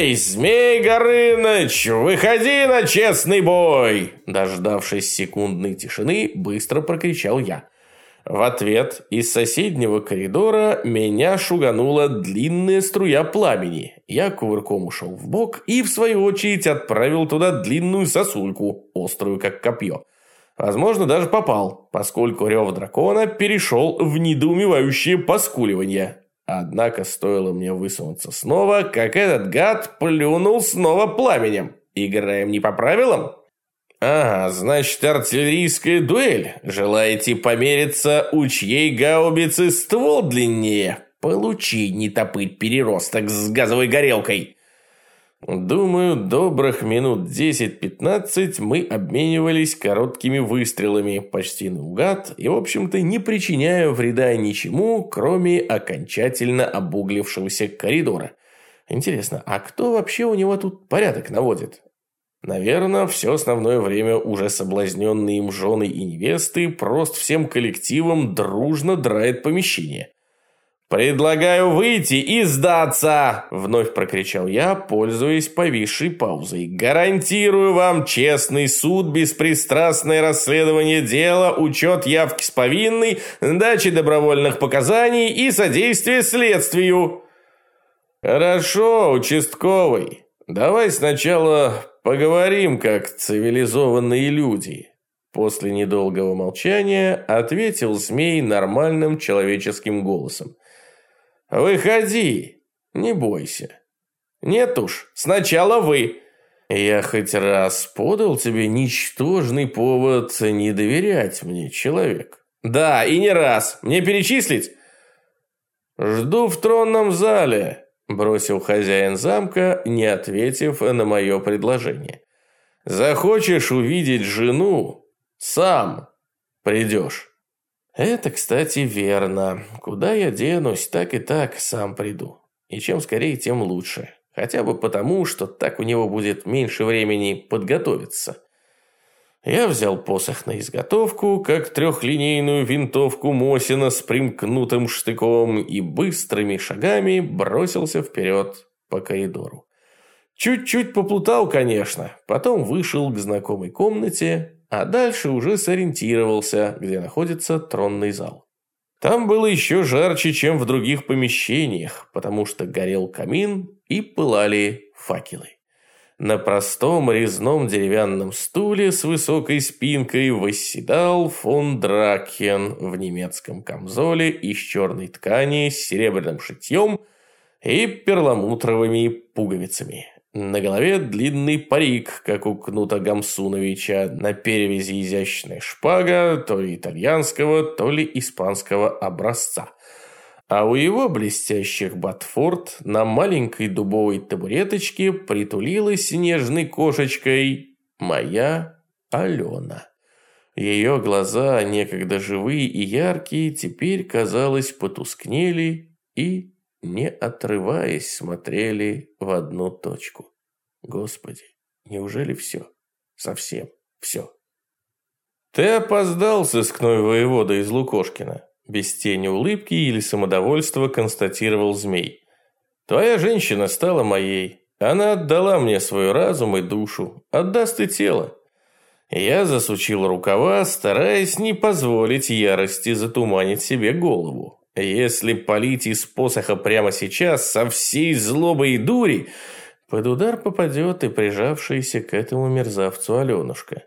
«Эй, Змей Горыныч, выходи на честный бой!» Дождавшись секундной тишины, быстро прокричал я. В ответ из соседнего коридора меня шуганула длинная струя пламени. Я кувырком ушел в бок и, в свою очередь, отправил туда длинную сосульку, острую как копье. Возможно, даже попал, поскольку рев дракона перешел в недоумевающее поскуливание. Однако стоило мне высунуться снова, как этот гад плюнул снова пламенем. Играем не по правилам? Ага, значит, артиллерийская дуэль. Желаете помериться, у чьей гаубицы ствол длиннее? Получи, не топыть переросток с газовой горелкой. Думаю, добрых минут 10-15 мы обменивались короткими выстрелами, почти наугад, и, в общем-то, не причиняя вреда ничему, кроме окончательно обуглившегося коридора. Интересно, а кто вообще у него тут порядок наводит? Наверное, все основное время уже соблазненные им жены и невесты просто всем коллективом дружно драет помещение. «Предлагаю выйти и сдаться!» – вновь прокричал я, пользуясь повисшей паузой. «Гарантирую вам честный суд, беспристрастное расследование дела, учет явки с повинной, дачи добровольных показаний и содействие следствию!» «Хорошо, участковый. Давай сначала поговорим, как цивилизованные люди». После недолгого молчания ответил змей нормальным человеческим голосом. «Выходи, не бойся». «Нет уж, сначала вы». «Я хоть раз подал тебе ничтожный повод не доверять мне, человек». «Да, и не раз. Мне перечислить?» «Жду в тронном зале», – бросил хозяин замка, не ответив на мое предложение. «Захочешь увидеть жену? Сам придешь». Это, кстати, верно. Куда я денусь, так и так сам приду. И чем скорее, тем лучше. Хотя бы потому, что так у него будет меньше времени подготовиться. Я взял посох на изготовку, как трехлинейную винтовку Мосина с примкнутым штыком и быстрыми шагами бросился вперед по коридору. Чуть-чуть поплутал, конечно, потом вышел к знакомой комнате, а дальше уже сориентировался, где находится тронный зал. Там было еще жарче, чем в других помещениях, потому что горел камин и пылали факелы. На простом резном деревянном стуле с высокой спинкой восседал фон Дракен в немецком камзоле из черной ткани с серебряным шитьем и перламутровыми пуговицами. На голове длинный парик, как у Кнута Гамсуновича, на перевязи изящная шпага, то ли итальянского, то ли испанского образца. А у его блестящих ботфорд на маленькой дубовой табуреточке притулилась нежной кошечкой моя Алена. Ее глаза, некогда живые и яркие, теперь, казалось, потускнели и не отрываясь, смотрели в одну точку. Господи, неужели все? Совсем все? Ты опоздал, сыскной воевода из Лукошкина. Без тени улыбки или самодовольства констатировал змей. Твоя женщина стала моей. Она отдала мне свой разум и душу. Отдаст и тело. Я засучил рукава, стараясь не позволить ярости затуманить себе голову. Если полить из посоха прямо сейчас со всей злобой и дури, под удар попадет и прижавшаяся к этому мерзавцу Аленушка.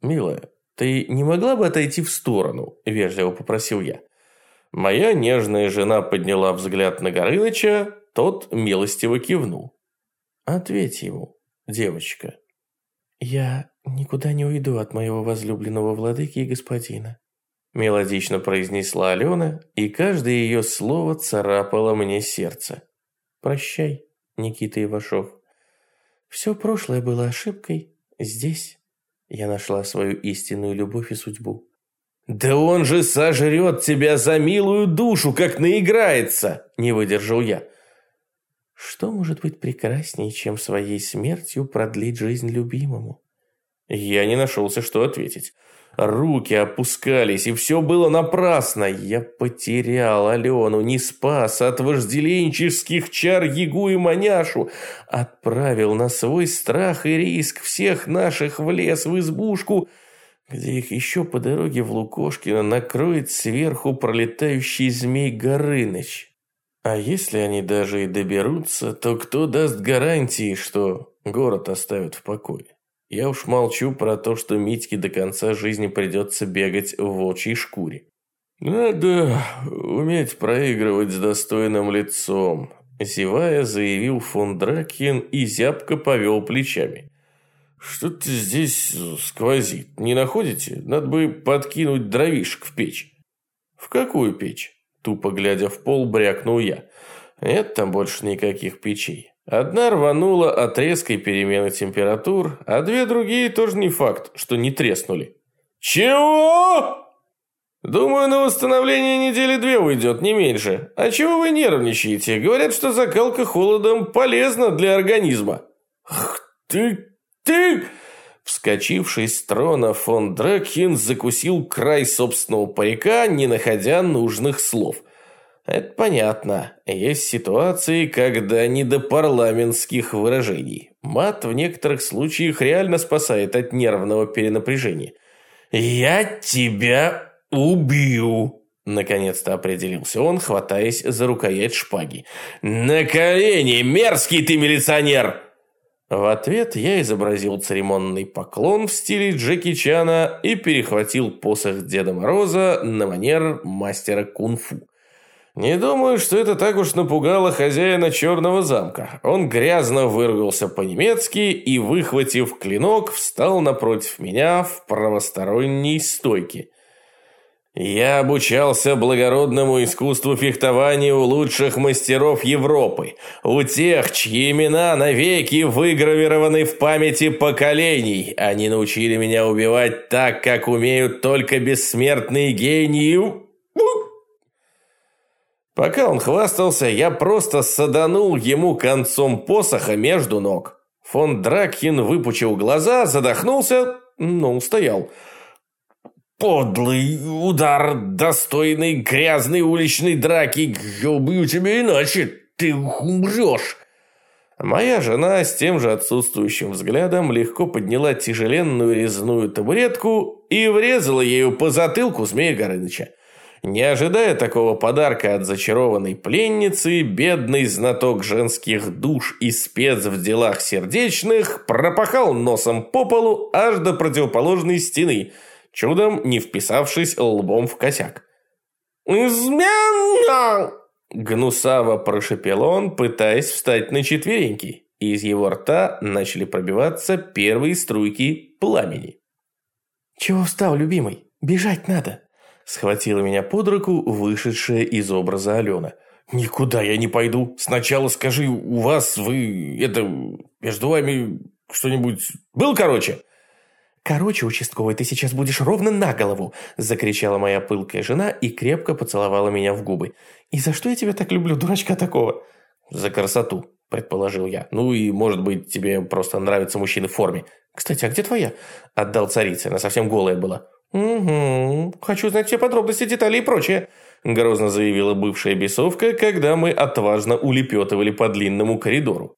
«Милая, ты не могла бы отойти в сторону?» – вежливо попросил я. Моя нежная жена подняла взгляд на Горыныча, тот милостиво кивнул. «Ответь ему, девочка». «Я никуда не уйду от моего возлюбленного владыки и господина. Мелодично произнесла Алена, и каждое ее слово царапало мне сердце. «Прощай, Никита Ивашов. Все прошлое было ошибкой. Здесь я нашла свою истинную любовь и судьбу». «Да он же сожрет тебя за милую душу, как наиграется!» – не выдержал я. «Что может быть прекраснее, чем своей смертью продлить жизнь любимому?» Я не нашелся, что ответить. Руки опускались, и все было напрасно. Я потерял Алену, не спас от вожделенческих чар Ягу и Маняшу. Отправил на свой страх и риск всех наших в лес, в избушку, где их еще по дороге в Лукошкино накроет сверху пролетающий змей Горыныч. А если они даже и доберутся, то кто даст гарантии, что город оставят в покое? Я уж молчу про то, что Митьке до конца жизни придется бегать в волчьей шкуре. «Надо уметь проигрывать с достойным лицом», – зевая, заявил фон Дракин и зябко повел плечами. «Что-то здесь сквозит, не находите? Надо бы подкинуть дровишек в печь». «В какую печь?» – тупо глядя в пол, брякнул я. «Нет там больше никаких печей. Одна рванула от резкой перемены температур, а две другие тоже не факт, что не треснули. «Чего?» «Думаю, на восстановление недели две уйдет, не меньше. А чего вы нервничаете? Говорят, что закалка холодом полезна для организма». «Ах ты, ты!» Вскочивший с трона, фон Дракхин закусил край собственного парика, не находя нужных слов – это понятно. Есть ситуации, когда не до парламентских выражений. Мат в некоторых случаях реально спасает от нервного перенапряжения. «Я тебя убью!» Наконец-то определился он, хватаясь за рукоять шпаги. «На колени, мерзкий ты милиционер!» В ответ я изобразил церемонный поклон в стиле Джеки Чана и перехватил посох Деда Мороза на манер мастера кунг-фу. Не думаю, что это так уж напугало хозяина черного замка. Он грязно выругался по-немецки и, выхватив клинок, встал напротив меня в правосторонней стойке. Я обучался благородному искусству фехтования у лучших мастеров Европы, у тех, чьи имена навеки выгравированы в памяти поколений. Они научили меня убивать так, как умеют только бессмертные гении Пока он хвастался, я просто саданул ему концом посоха между ног. Фон Дракхин выпучил глаза, задохнулся, но устоял. «Подлый удар, достойный грязной уличной драки! Я убью тебя иначе, ты умрешь!» Моя жена с тем же отсутствующим взглядом легко подняла тяжеленную резную табуретку и врезала ею по затылку змея Горыныча. Не ожидая такого подарка от зачарованной пленницы, бедный знаток женских душ и спец в делах сердечных пропахал носом по полу аж до противоположной стены, чудом не вписавшись лбом в косяк. «Измена!» Гнусаво прошепел он, пытаясь встать на четвереньки. Из его рта начали пробиваться первые струйки пламени. «Чего встал, любимый? Бежать надо!» Схватила меня под руку вышедшая из образа Алена. «Никуда я не пойду. Сначала скажи, у вас, вы, это, между вами что-нибудь был, короче?» «Короче, участковый, ты сейчас будешь ровно на голову!» – закричала моя пылкая жена и крепко поцеловала меня в губы. «И за что я тебя так люблю, дурачка такого?» «За красоту», – предположил я. «Ну и, может быть, тебе просто нравятся мужчины в форме. Кстати, а где твоя?» – отдал царице, она совсем голая была. «Угу, хочу знать все подробности, детали и прочее», – грозно заявила бывшая бесовка, когда мы отважно улепетывали по длинному коридору.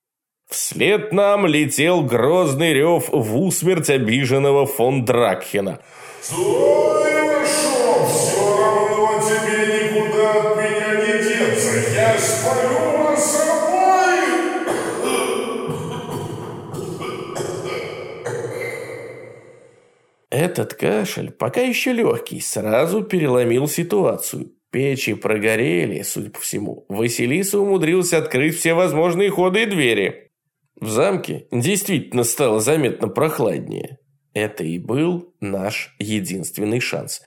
Вслед нам летел грозный рев в усмерть обиженного фон Дракхена. «Стой, Этот кашель, пока еще легкий, сразу переломил ситуацию. Печи прогорели, судя по всему. Василиса умудрился открыть все возможные ходы и двери. В замке действительно стало заметно прохладнее. Это и был наш единственный шанс.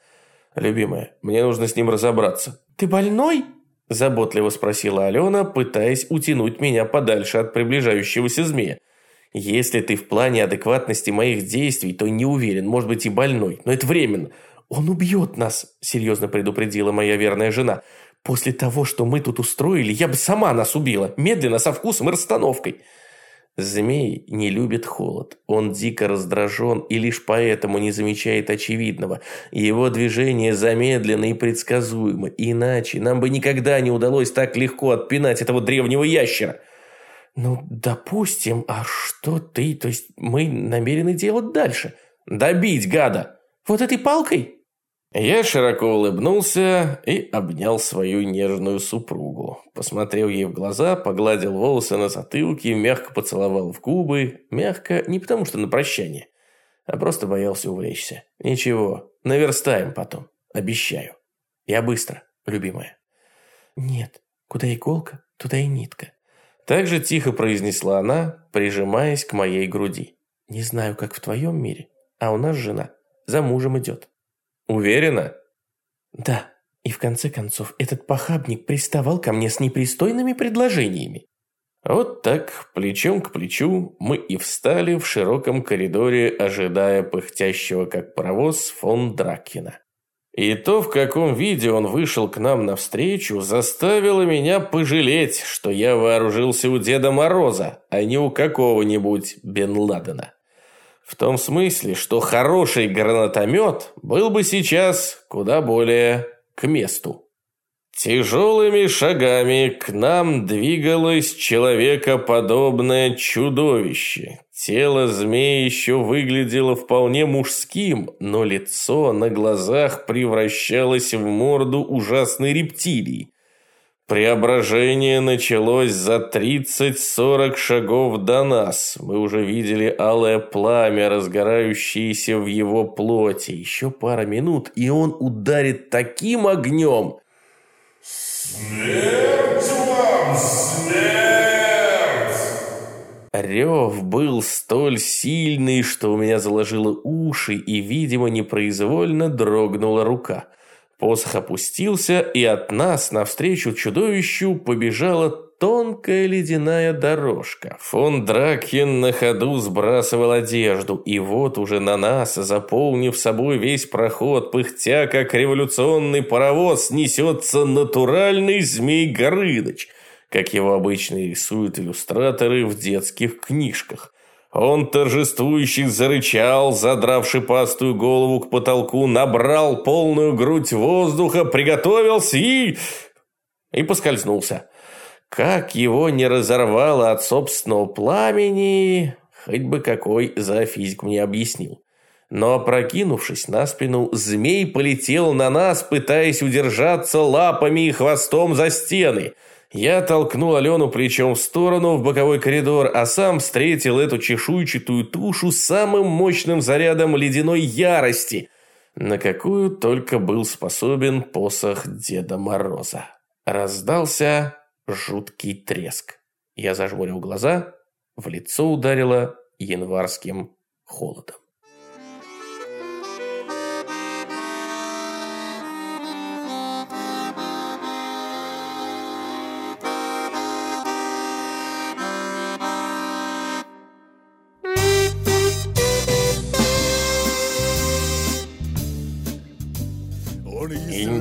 «Любимая, мне нужно с ним разобраться». «Ты больной?» – заботливо спросила Алена, пытаясь утянуть меня подальше от приближающегося змея. Если ты в плане адекватности моих действий, то не уверен, может быть и больной, но это временно. Он убьет нас, серьезно предупредила моя верная жена. После того, что мы тут устроили, я бы сама нас убила, медленно, со вкусом и расстановкой. Змей не любит холод. Он дико раздражен и лишь поэтому не замечает очевидного. Его движения замедлены и предсказуемы. Иначе нам бы никогда не удалось так легко отпинать этого древнего ящера. Ну, допустим, а что ты, то есть мы намерены делать дальше? Добить гада. Вот этой палкой? Я широко улыбнулся и обнял свою нежную супругу. Посмотрел ей в глаза, погладил волосы на затылке, мягко поцеловал в губы. Мягко не потому, что на прощание, а просто боялся увлечься. Ничего, наверстаем потом, обещаю. Я быстро, любимая. Нет, куда иголка, туда и нитка. Так же тихо произнесла она, прижимаясь к моей груди. Не знаю, как в твоем мире, а у нас жена за мужем идет. Уверена? Да. И в конце концов, этот похабник приставал ко мне с непристойными предложениями. Вот так, плечом к плечу, мы и встали в широком коридоре, ожидая пыхтящего, как паровоз, фон Дракина. И то, в каком виде он вышел к нам навстречу, заставило меня пожалеть, что я вооружился у Деда Мороза, а не у какого-нибудь Бен Ладена. В том смысле, что хороший гранатомет был бы сейчас куда более к месту. Тяжелыми шагами к нам двигалось человекоподобное чудовище. Тело змеи еще выглядело вполне мужским, но лицо на глазах превращалось в морду ужасной рептилии. Преображение началось за 30-40 шагов до нас. Мы уже видели алое пламя, разгорающееся в его плоти. Еще пара минут, и он ударит таким огнем. Смерть вам, смерть! Рев был столь сильный, что у меня заложило уши, и, видимо, непроизвольно дрогнула рука. Посох опустился, и от нас навстречу чудовищу побежала тонкая ледяная дорожка. Фон Дракхен на ходу сбрасывал одежду, и вот уже на нас, заполнив собой весь проход, пыхтя, как революционный паровоз, несется натуральный змей Горыныч, как его обычно рисуют иллюстраторы в детских книжках. Он торжествующе зарычал, задрав шипастую голову к потолку, набрал полную грудь воздуха, приготовился и... и поскользнулся. Как его не разорвало от собственного пламени, хоть бы какой зоофизик мне объяснил. Но опрокинувшись на спину, змей полетел на нас, пытаясь удержаться лапами и хвостом за стены – я толкнул Алену плечом в сторону, в боковой коридор, а сам встретил эту чешуйчатую тушу самым мощным зарядом ледяной ярости, на какую только был способен посох Деда Мороза. Раздался жуткий треск. Я зажмурил глаза, в лицо ударило январским холодом.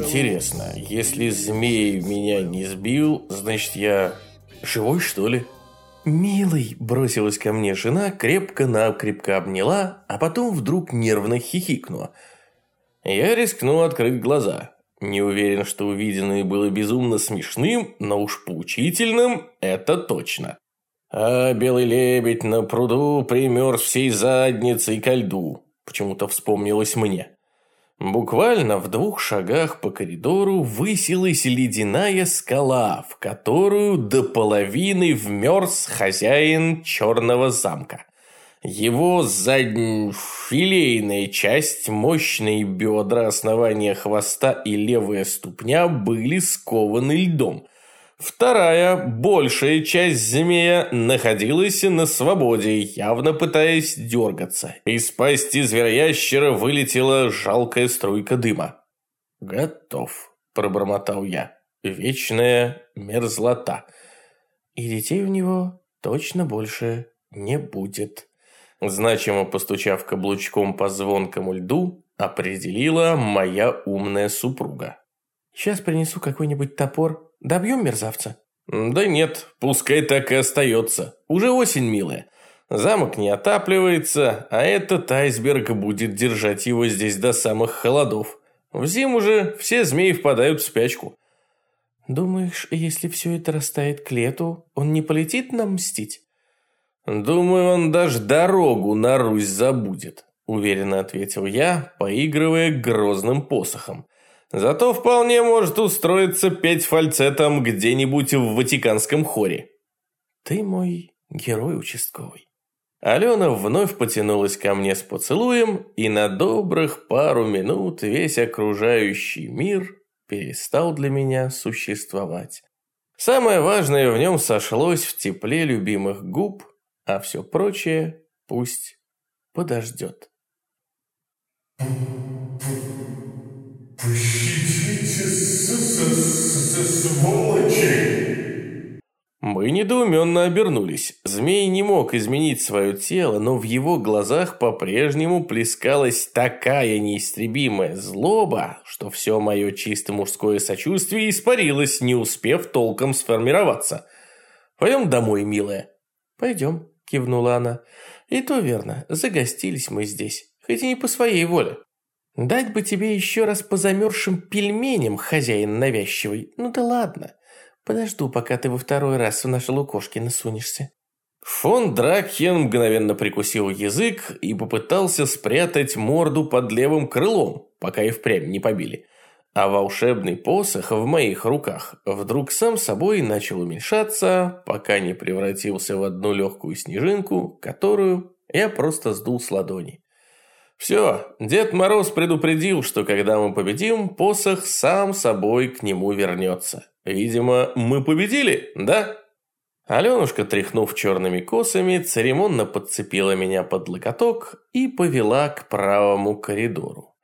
Интересно, если змей меня не сбил, значит я живой, что ли? «Милый!» – бросилась ко мне жена, крепко-накрепко обняла, а потом вдруг нервно хихикнула. Я рискнул открыть глаза. Не уверен, что увиденное было безумно смешным, но уж поучительным – это точно. А белый лебедь на пруду примерз всей задницей ко льду. Почему-то вспомнилось мне. Буквально в двух шагах по коридору высилась ледяная скала, в которую до половины вмерз хозяин черного замка. Его заднефилейная часть, мощные бедра, основание хвоста и левая ступня были скованы льдом – Вторая, большая часть змея находилась на свободе, явно пытаясь дергаться. Из пасти звероящера вылетела жалкая струйка дыма. «Готов», – пробормотал я. «Вечная мерзлота». «И детей у него точно больше не будет». Значимо постучав каблучком по звонкому льду, определила моя умная супруга. «Сейчас принесу какой-нибудь топор Добьем мерзавца?» Да нет, пускай так и остается. Уже осень, милая. Замок не отапливается, а этот айсберг будет держать его здесь до самых холодов. В зиму же все змеи впадают в спячку. Думаешь, если все это растает к лету, он не полетит нам мстить? Думаю, он даже дорогу на Русь забудет, уверенно ответил я, поигрывая грозным посохом. Зато вполне может устроиться петь фальцетом где-нибудь в Ватиканском хоре. Ты мой герой участковый. Алена вновь потянулась ко мне с поцелуем, и на добрых пару минут весь окружающий мир перестал для меня существовать. Самое важное в нем сошлось в тепле любимых губ, а все прочее пусть подождет. Пощадите, сволочи! Мы недоуменно обернулись. Змей не мог изменить свое тело, но в его глазах по-прежнему плескалась такая неистребимая злоба, что все мое чисто мужское сочувствие испарилось, не успев толком сформироваться. «Пойдем домой, милая». «Пойдем», – кивнула она. «И то верно, загостились мы здесь, хоть и не по своей воле». «Дать бы тебе еще раз по замерзшим пельменям, хозяин навязчивый. Ну да ладно». Подожду, пока ты во второй раз в наши лукошки насунешься». Фон Дракхен мгновенно прикусил язык и попытался спрятать морду под левым крылом, пока и впрямь не побили. А волшебный посох в моих руках вдруг сам собой начал уменьшаться, пока не превратился в одну легкую снежинку, которую я просто сдул с ладони. Все, Дед Мороз предупредил, что когда мы победим, посох сам собой к нему вернется. Видимо, мы победили, да? Аленушка, тряхнув черными косами, церемонно подцепила меня под локоток и повела к правому коридору.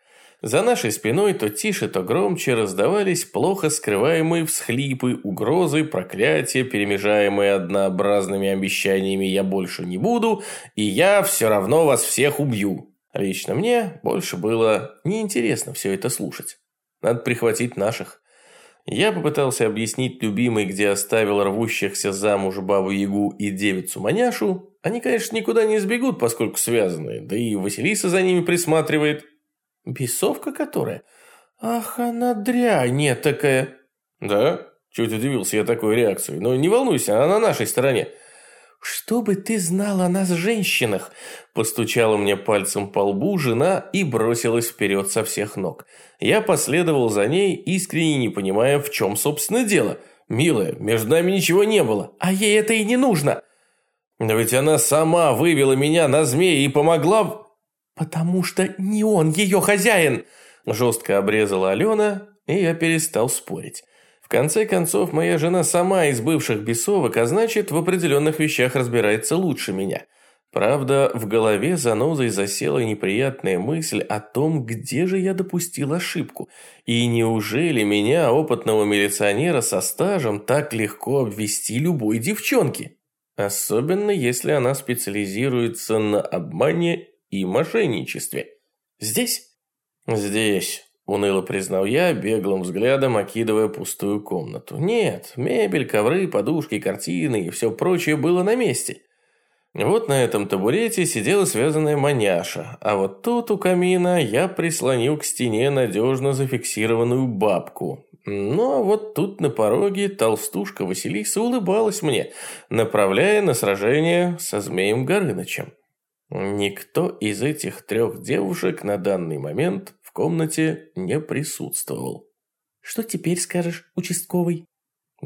За нашей спиной то тише, то громче раздавались плохо скрываемые всхлипы, угрозы, проклятия, перемежаемые однообразными обещаниями «я больше не буду» и «я все равно вас всех убью». Лично мне больше было неинтересно все это слушать. Надо прихватить наших. Я попытался объяснить любимой, где оставил рвущихся замуж бабу-ягу и девицу-маняшу. Они, конечно, никуда не сбегут, поскольку связаны, да и Василиса за ними присматривает. Бесовка которая? Ах, она дрянь такая. Да? Чуть удивился я такой реакцией. Но не волнуйся, она на нашей стороне. «Чтобы ты знал о нас, женщинах!» Постучала мне пальцем по лбу жена и бросилась вперед со всех ног. Я последовал за ней, искренне не понимая, в чем, собственно, дело. «Милая, между нами ничего не было, а ей это и не нужно!» «Но ведь она сама вывела меня на змеи и помогла...» «Потому что не он ее хозяин!» Жестко обрезала Алена, и я перестал спорить. В конце концов, моя жена сама из бывших бесовок, а значит, в определенных вещах разбирается лучше меня. Правда, в голове занозой засела неприятная мысль о том, где же я допустил ошибку. И неужели меня, опытного милиционера со стажем, так легко обвести любой девчонке? Особенно, если она специализируется на обмане и мошенничестве. Здесь? Здесь. Уныло признал я, беглым взглядом окидывая пустую комнату. Нет, мебель, ковры, подушки, картины и все прочее было на месте. Вот на этом табурете сидела связанная маняша, а вот тут у камина я прислонил к стене надежно зафиксированную бабку. Ну а вот тут на пороге толстушка Василиса улыбалась мне, направляя на сражение со змеем Горынычем. Никто из этих трех девушек на данный момент комнате не присутствовал. «Что теперь скажешь, участковый?»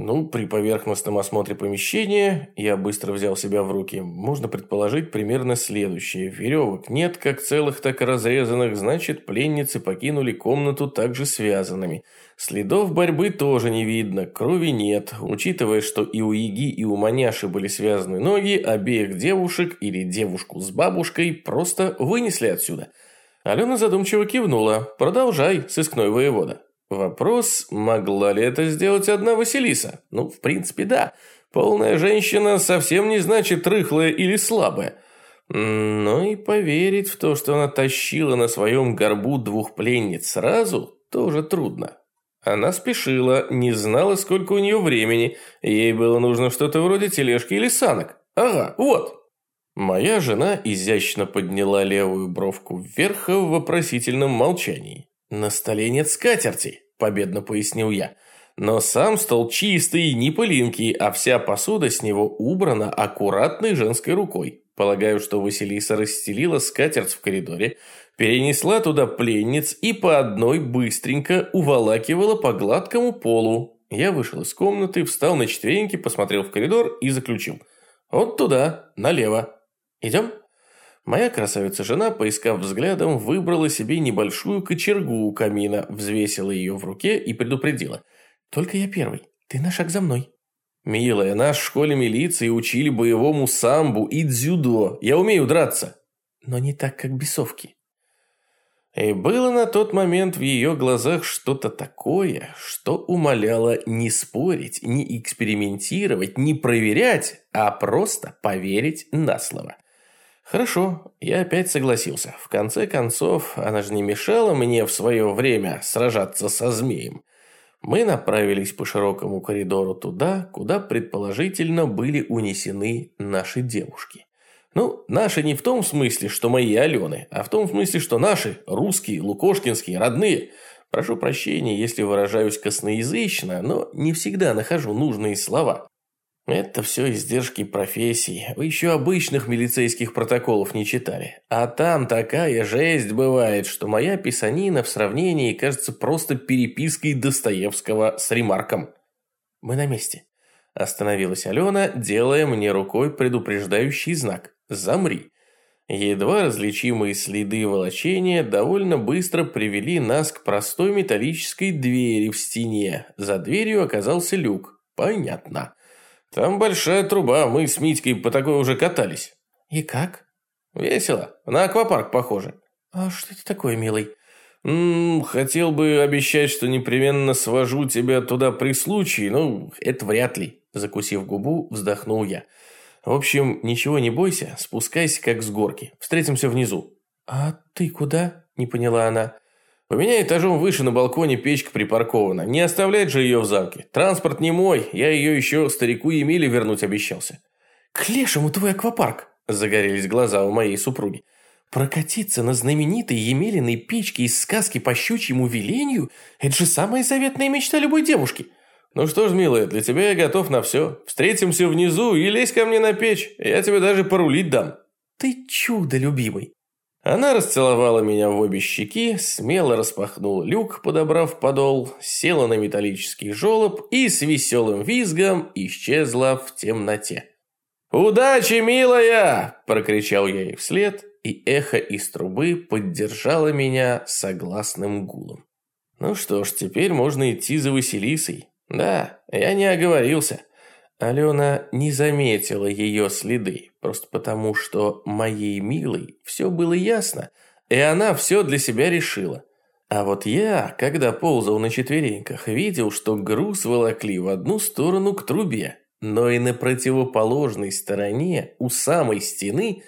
Ну, при поверхностном осмотре помещения я быстро взял себя в руки. Можно предположить примерно следующее. Веревок нет как целых, так и разрезанных, значит, пленницы покинули комнату также связанными. Следов борьбы тоже не видно, крови нет. Учитывая, что и у Яги, и у Маняши были связаны ноги, обеих девушек или девушку с бабушкой просто вынесли отсюда. Алена задумчиво кивнула. «Продолжай, сыскной воевода». Вопрос, могла ли это сделать одна Василиса? Ну, в принципе, да. Полная женщина совсем не значит рыхлая или слабая. Но и поверить в то, что она тащила на своем горбу двух пленниц сразу, тоже трудно. Она спешила, не знала, сколько у нее времени. Ей было нужно что-то вроде тележки или санок. Ага, вот. Моя жена изящно подняла левую бровку вверх в вопросительном молчании. «На столе нет скатерти», – победно пояснил я. Но сам стол чистый, не пылинки, а вся посуда с него убрана аккуратной женской рукой. Полагаю, что Василиса расстелила скатерть в коридоре, перенесла туда пленниц и по одной быстренько уволакивала по гладкому полу. Я вышел из комнаты, встал на четвереньки, посмотрел в коридор и заключил. Вот туда, налево. Идем? Моя красавица-жена, поискав взглядом, выбрала себе небольшую кочергу у камина, взвесила ее в руке и предупредила. «Только я первый. Ты на шаг за мной». «Милая, нас в школе милиции учили боевому самбу и дзюдо. Я умею драться». «Но не так, как бесовки». И было на тот момент в ее глазах что-то такое, что умоляло не спорить, не экспериментировать, не проверять, а просто поверить на слово. Хорошо, я опять согласился. В конце концов, она же не мешала мне в свое время сражаться со змеем. Мы направились по широкому коридору туда, куда предположительно были унесены наши девушки. Ну, наши не в том смысле, что мои Алены, а в том смысле, что наши, русские, лукошкинские, родные. Прошу прощения, если выражаюсь косноязычно, но не всегда нахожу нужные слова. Это все издержки профессии. Вы еще обычных милицейских протоколов не читали. А там такая жесть бывает, что моя писанина в сравнении кажется просто перепиской Достоевского с ремарком. Мы на месте. Остановилась Алена, делая мне рукой предупреждающий знак. «Замри». Едва различимые следы волочения довольно быстро привели нас к простой металлической двери в стене. За дверью оказался люк. Понятно. Там большая труба, мы с Митькой по такой уже катались. И как? Весело. На аквапарк похоже. А что это такое, милый? М -м, хотел бы обещать, что непременно свожу тебя туда при случае, но это вряд ли. Закусив губу, вздохнул я. В общем, ничего не бойся, спускайся как с горки. Встретимся внизу. А ты куда? Не поняла она. У меня этажом выше на балконе печка припаркована. Не оставлять же ее в замке. Транспорт не мой, я ее еще старику Емеле вернуть обещался. К лешему твой аквапарк, загорелись глаза у моей супруги. Прокатиться на знаменитой Емелиной печке из сказки по щучьему велению – это же самая заветная мечта любой девушки. Ну что ж, милая, для тебя я готов на все. Встретимся внизу и лезь ко мне на печь. Я тебе даже порулить дам. Ты чудо, любимый. Она расцеловала меня в обе щеки, смело распахнула люк, подобрав подол, села на металлический желоб и с веселым визгом исчезла в темноте. «Удачи, милая!» – прокричал я ей вслед, и эхо из трубы поддержало меня согласным гулом. Ну что ж, теперь можно идти за Василисой. Да, я не оговорился. Алена не заметила ее следы, просто потому что моей милой все было ясно, и она все для себя решила. А вот я, когда ползал на четвереньках, видел, что груз волокли в одну сторону к трубе, но и на противоположной стороне, у самой стены,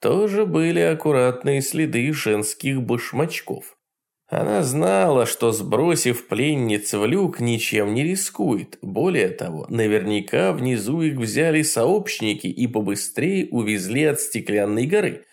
тоже были аккуратные следы женских башмачков. Она знала, что сбросив пленниц в люк, ничем не рискует. Более того, наверняка внизу их взяли сообщники и побыстрее увезли от стеклянной горы.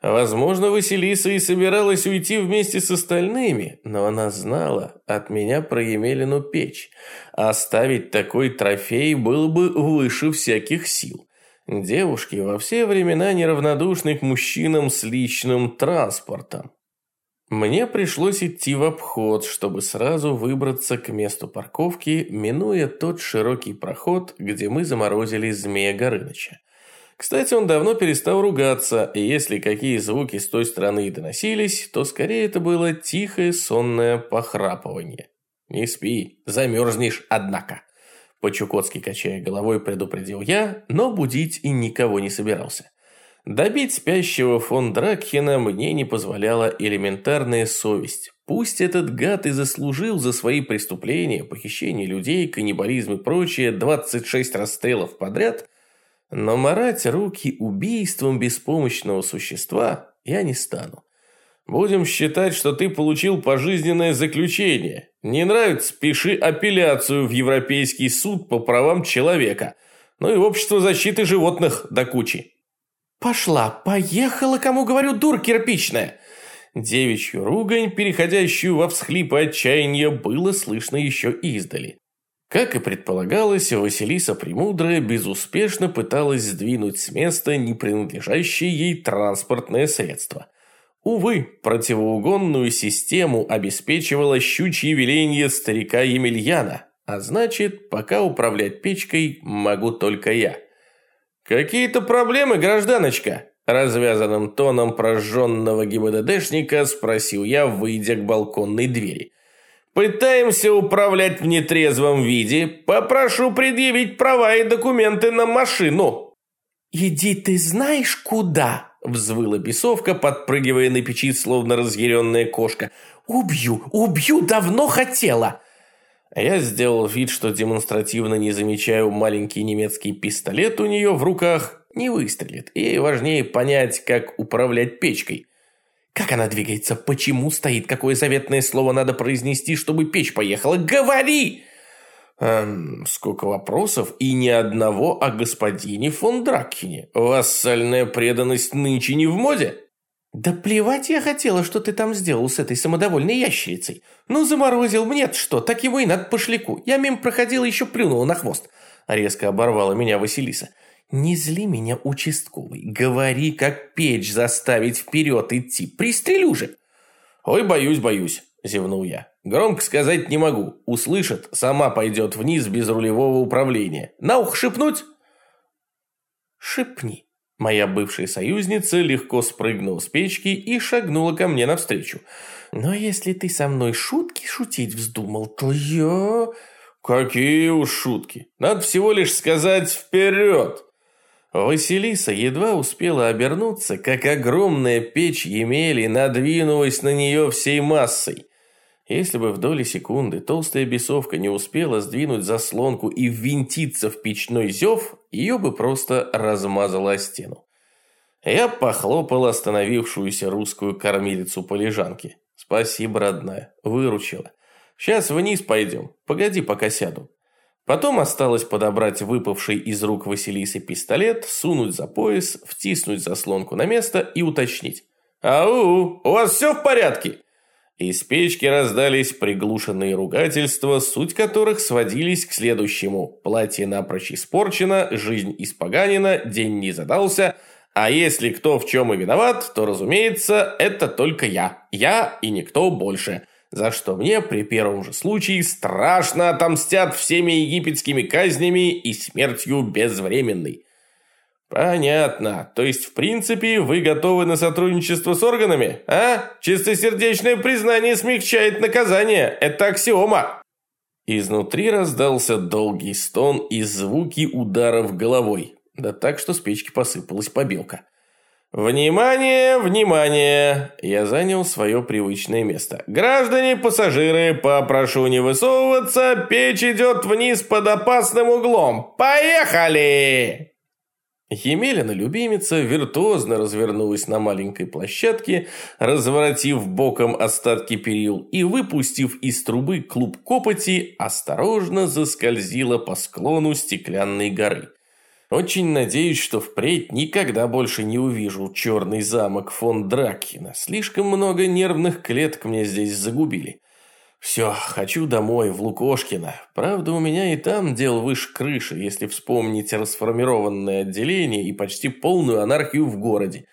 Возможно, Василиса и собиралась уйти вместе с остальными, но она знала от меня про Емелину печь. Оставить такой трофей было бы выше всяких сил. Девушки во все времена неравнодушны к мужчинам с личным транспортом. Мне пришлось идти в обход, чтобы сразу выбраться к месту парковки, минуя тот широкий проход, где мы заморозили змея Горыныча. Кстати, он давно перестал ругаться, и если какие звуки с той стороны и доносились, то скорее это было тихое сонное похрапывание. «Не спи, замерзнешь, однако!» По-чукотски качая головой предупредил я, но будить и никого не собирался. Добить спящего фон Дракхена мне не позволяла элементарная совесть. Пусть этот гад и заслужил за свои преступления, похищение людей, каннибализм и прочее 26 расстрелов подряд, но марать руки убийством беспомощного существа я не стану. Будем считать, что ты получил пожизненное заключение. Не нравится, пиши апелляцию в Европейский суд по правам человека. Ну и общество защиты животных до кучи. Пошла, поехала, кому говорю, дур кирпичная. Девичью ругань, переходящую во всхлипы отчаяния, было слышно еще издали. Как и предполагалось, Василиса Премудрая безуспешно пыталась сдвинуть с места не принадлежащее ей транспортное средство. Увы, противоугонную систему обеспечивало щучье веленье старика Емельяна, а значит, пока управлять печкой могу только я. «Какие-то проблемы, гражданочка?» Развязанным тоном прожженного ГИБДДшника спросил я, выйдя к балконной двери. Пытаемся управлять в нетрезвом виде. Попрошу предъявить права и документы на машину». «Иди ты знаешь куда?» – взвыла бесовка, подпрыгивая на печи, словно разъяренная кошка. «Убью, убью, давно хотела!» Я сделал вид, что демонстративно не замечаю маленький немецкий пистолет у нее в руках. Не выстрелит. Ей важнее понять, как управлять печкой. Как она двигается? Почему стоит? Какое заветное слово надо произнести, чтобы печь поехала? Говори! Эм, сколько вопросов и ни одного о господине фон Дракхене. Вассальная преданность нынче не в моде? Да плевать я хотела, что ты там сделал с этой самодовольной ящерицей. Ну, заморозил мне что, так ему и надо по шляку. Я мимо проходила, еще плюнула на хвост. Резко оборвала меня Василиса. «Не зли меня, участковый. Говори, как печь заставить вперед идти. Пристрелю же!» «Ой, боюсь, боюсь», – зевнул я. «Громко сказать не могу. Услышит, сама пойдет вниз без рулевого управления. На ухо шепнуть?» «Шепни». Моя бывшая союзница легко спрыгнула с печки и шагнула ко мне навстречу. «Но если ты со мной шутки шутить вздумал, то я...» «Какие уж шутки! Надо всего лишь сказать «вперед!» Василиса едва успела обернуться, как огромная печь Емели надвинулась на нее всей массой. Если бы в доли секунды толстая бесовка не успела сдвинуть заслонку и ввинтиться в печной зев, ее бы просто размазала о стену. Я похлопал остановившуюся русскую кормилицу по лежанке. «Спасибо, родная, выручила. Сейчас вниз пойдем. Погоди, пока сяду». Потом осталось подобрать выпавший из рук Василисы пистолет, сунуть за пояс, втиснуть заслонку на место и уточнить. «Ау, у вас все в порядке?» Из печки раздались приглушенные ругательства, суть которых сводились к следующему. Платье напрочь испорчено, жизнь испоганена, день не задался, а если кто в чем и виноват, то, разумеется, это только я. Я и никто больше за что мне при первом же случае страшно отомстят всеми египетскими казнями и смертью безвременной. Понятно. То есть, в принципе, вы готовы на сотрудничество с органами? А? Чистосердечное признание смягчает наказание. Это аксиома. Изнутри раздался долгий стон и звуки ударов головой. Да так, что с печки посыпалась побелка. «Внимание, внимание!» Я занял свое привычное место. «Граждане, пассажиры, попрошу не высовываться, печь идет вниз под опасным углом. Поехали!» Емелина любимица виртуозно развернулась на маленькой площадке, разворотив боком остатки перил и, выпустив из трубы клуб копоти, осторожно заскользила по склону стеклянной горы. Очень надеюсь, что впредь никогда больше не увижу черный замок фон Дракхена. Слишком много нервных клеток мне здесь загубили. Все, хочу домой, в Лукошкино. Правда, у меня и там дел выше крыши, если вспомнить расформированное отделение и почти полную анархию в городе.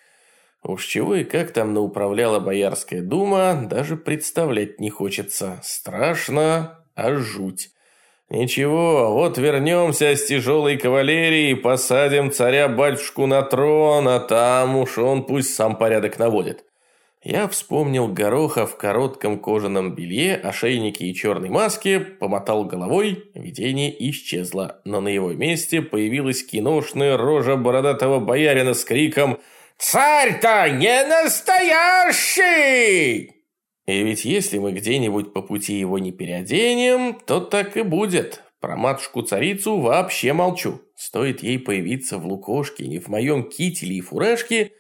Уж чего и как там науправляла Боярская дума, даже представлять не хочется. Страшно, а жуть. «Ничего, вот вернемся с тяжелой кавалерией, посадим царя-батюшку на трон, а там уж он пусть сам порядок наводит». Я вспомнил Гороха в коротком кожаном белье, ошейнике и черной маске, помотал головой, видение исчезло, но на его месте появилась киношная рожа бородатого боярина с криком «Царь-то не настоящий!» И ведь если мы где-нибудь по пути его не переоденем, то так и будет. Про матушку-царицу вообще молчу. Стоит ей появиться в лукошке, не в моем кителе и фуражке,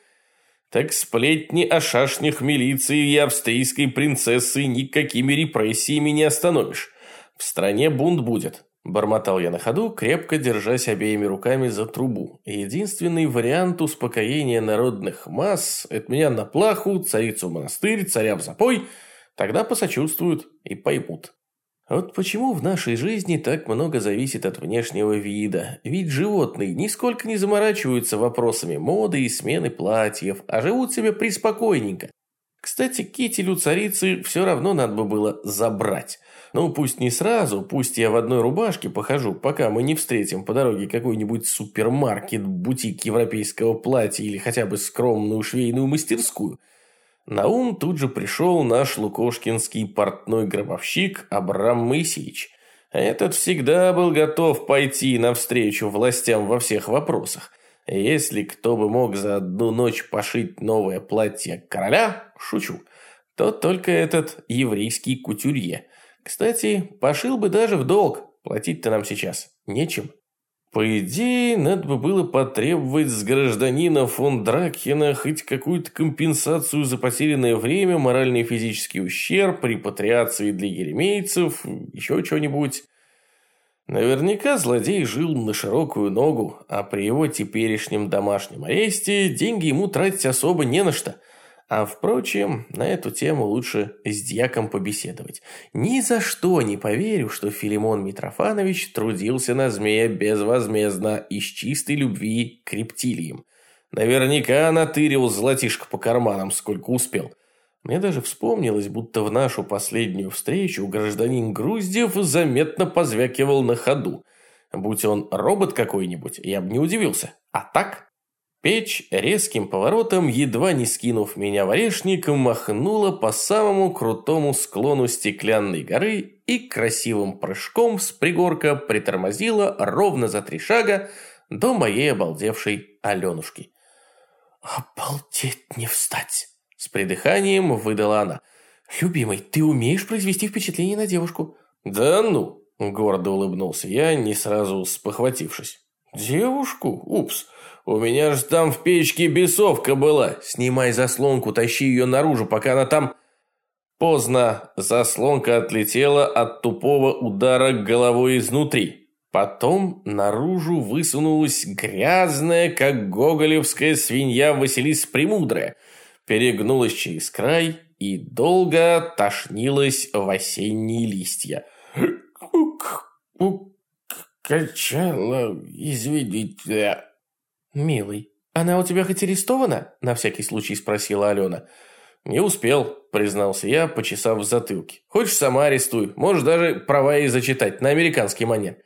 Так сплетни о шашнях милиции и австрийской принцессы никакими репрессиями не остановишь. В стране бунт будет. Бормотал я на ходу, крепко держась обеими руками за трубу. Единственный вариант успокоения народных масс – это меня на плаху, царицу в монастырь, царя в запой. Тогда посочувствуют и поймут. Вот почему в нашей жизни так много зависит от внешнего вида. Ведь животные нисколько не заморачиваются вопросами моды и смены платьев, а живут себе приспокойненько. Кстати, кителю царицы все равно надо бы было забрать. Ну, пусть не сразу, пусть я в одной рубашке похожу, пока мы не встретим по дороге какой-нибудь супермаркет, бутик европейского платья или хотя бы скромную швейную мастерскую. На ум тут же пришел наш лукошкинский портной-гробовщик Абрам Моисеевич. Этот всегда был готов пойти навстречу властям во всех вопросах. Если кто бы мог за одну ночь пошить новое платье короля, шучу, то только этот еврейский кутюрье – кстати, пошил бы даже в долг. Платить-то нам сейчас нечем. По идее, надо бы было потребовать с гражданина фон Дракхена хоть какую-то компенсацию за потерянное время, моральный и физический ущерб, репатриации для еремейцев, еще что-нибудь. Наверняка злодей жил на широкую ногу, а при его теперешнем домашнем аресте деньги ему тратить особо не на что – а впрочем, на эту тему лучше с дьяком побеседовать. Ни за что не поверю, что Филимон Митрофанович трудился на змея безвозмездно из чистой любви к рептилиям. Наверняка натырил золотишко по карманам, сколько успел. Мне даже вспомнилось, будто в нашу последнюю встречу гражданин Груздев заметно позвякивал на ходу. Будь он робот какой-нибудь, я бы не удивился. А так Печь резким поворотом, едва не скинув меня в орешник, махнула по самому крутому склону стеклянной горы и красивым прыжком с пригорка притормозила ровно за три шага до моей обалдевшей Аленушки. «Обалдеть не встать!» С придыханием выдала она. «Любимый, ты умеешь произвести впечатление на девушку?» «Да ну!» – гордо улыбнулся я, не сразу спохватившись. «Девушку? Упс!» У меня же там в печке бесовка была. Снимай заслонку, тащи ее наружу, пока она там...» Поздно. Заслонка отлетела от тупого удара головой изнутри. Потом наружу высунулась грязная, как гоголевская свинья Василиса Премудрая. Перегнулась через край и долго тошнилась в осенние листья. «Качала, извините», «Милый, она у тебя хоть арестована?» – на всякий случай спросила Алена. «Не успел», – признался я, почесав в затылке. «Хочешь, сама арестуй. Можешь даже права ей зачитать на американский манер».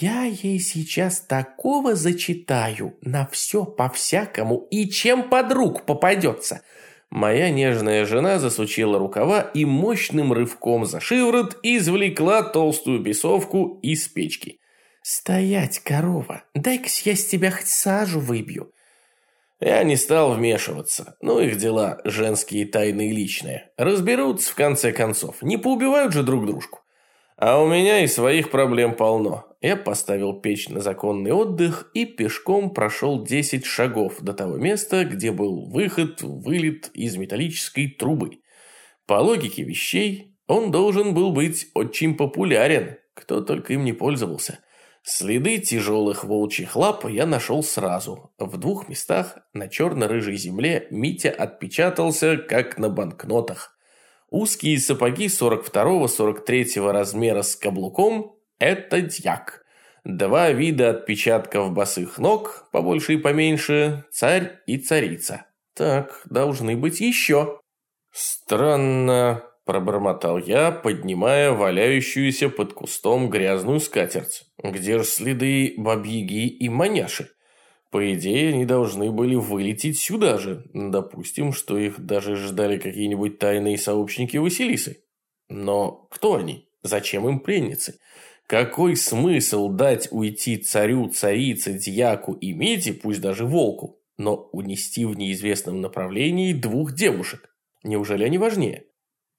«Я ей сейчас такого зачитаю, на все по-всякому, и чем под рук попадется». Моя нежная жена засучила рукава и мощным рывком за шиворот извлекла толстую бесовку из печки. «Стоять, корова! Дай-ка я с тебя хоть сажу выбью!» Я не стал вмешиваться. Ну, их дела, женские тайны и личные. Разберутся, в конце концов. Не поубивают же друг дружку. А у меня и своих проблем полно. Я поставил печь на законный отдых и пешком прошел 10 шагов до того места, где был выход, вылет из металлической трубы. По логике вещей, он должен был быть очень популярен, кто только им не пользовался. Следы тяжелых волчьих лап я нашел сразу. В двух местах на черно-рыжей земле Митя отпечатался, как на банкнотах. Узкие сапоги 42-43 размера с каблуком – это дьяк. Два вида отпечатков босых ног, побольше и поменьше, царь и царица. Так, должны быть еще. Странно, Пробормотал я, поднимая валяющуюся под кустом грязную скатерть. Где же следы бабьяги и маняши? По идее, они должны были вылететь сюда же. Допустим, что их даже ждали какие-нибудь тайные сообщники Василисы. Но кто они? Зачем им пленницы? Какой смысл дать уйти царю, царице, дьяку и Мите, пусть даже волку, но унести в неизвестном направлении двух девушек? Неужели они важнее?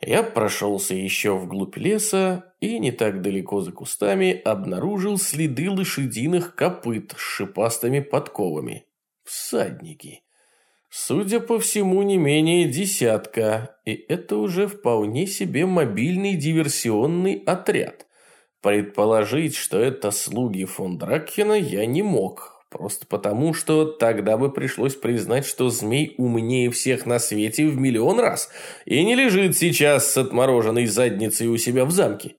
Я прошелся еще вглубь леса и не так далеко за кустами обнаружил следы лошадиных копыт с шипастыми подковами. Всадники. Судя по всему, не менее десятка, и это уже вполне себе мобильный диверсионный отряд. Предположить, что это слуги фон Дракхена, я не мог, просто потому, что тогда бы пришлось признать, что змей умнее всех на свете в миллион раз и не лежит сейчас с отмороженной задницей у себя в замке.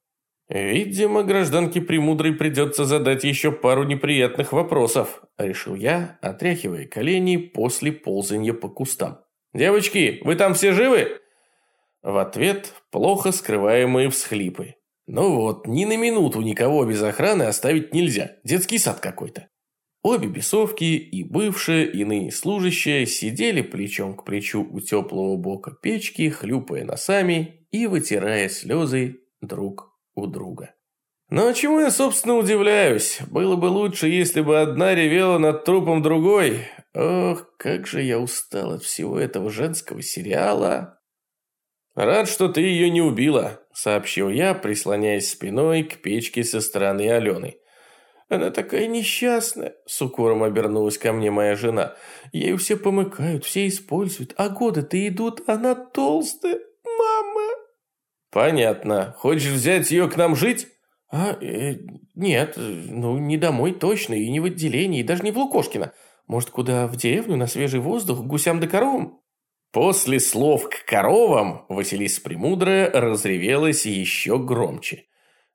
«Видимо, гражданке Премудрой придется задать еще пару неприятных вопросов», – решил я, отряхивая колени после ползания по кустам. «Девочки, вы там все живы?» В ответ плохо скрываемые всхлипы. «Ну вот, ни на минуту никого без охраны оставить нельзя. Детский сад какой-то». Обе бесовки, и бывшие, и ныне служащие, сидели плечом к плечу у теплого бока печки, хлюпая носами и вытирая слезы друг у друга. Но чему я, собственно, удивляюсь? Было бы лучше, если бы одна ревела над трупом другой. Ох, как же я устал от всего этого женского сериала. «Рад, что ты ее не убила», — сообщил я, прислоняясь спиной к печке со стороны Алены. «Она такая несчастная», — с укором обернулась ко мне моя жена. «Ею все помыкают, все используют, а годы-то идут, она толстая, мама». «Понятно. Хочешь взять ее к нам жить?» «А, э, нет, ну не домой точно, и не в отделении, и даже не в Лукошкино. Может, куда в деревню, на свежий воздух, к гусям да коровам?» После слов «к коровам» Василиса Премудрая разревелась еще громче.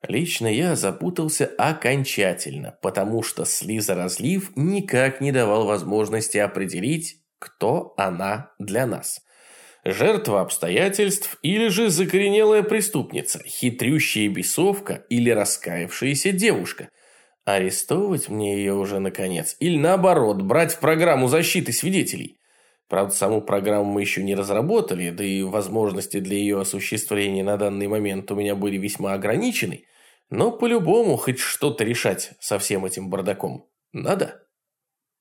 Лично я запутался окончательно, потому что слизоразлив никак не давал возможности определить, кто она для нас жертва обстоятельств или же закоренелая преступница, хитрющая бесовка или раскаявшаяся девушка. Арестовывать мне ее уже наконец или наоборот брать в программу защиты свидетелей. Правда, саму программу мы еще не разработали, да и возможности для ее осуществления на данный момент у меня были весьма ограничены, но по-любому хоть что-то решать со всем этим бардаком надо.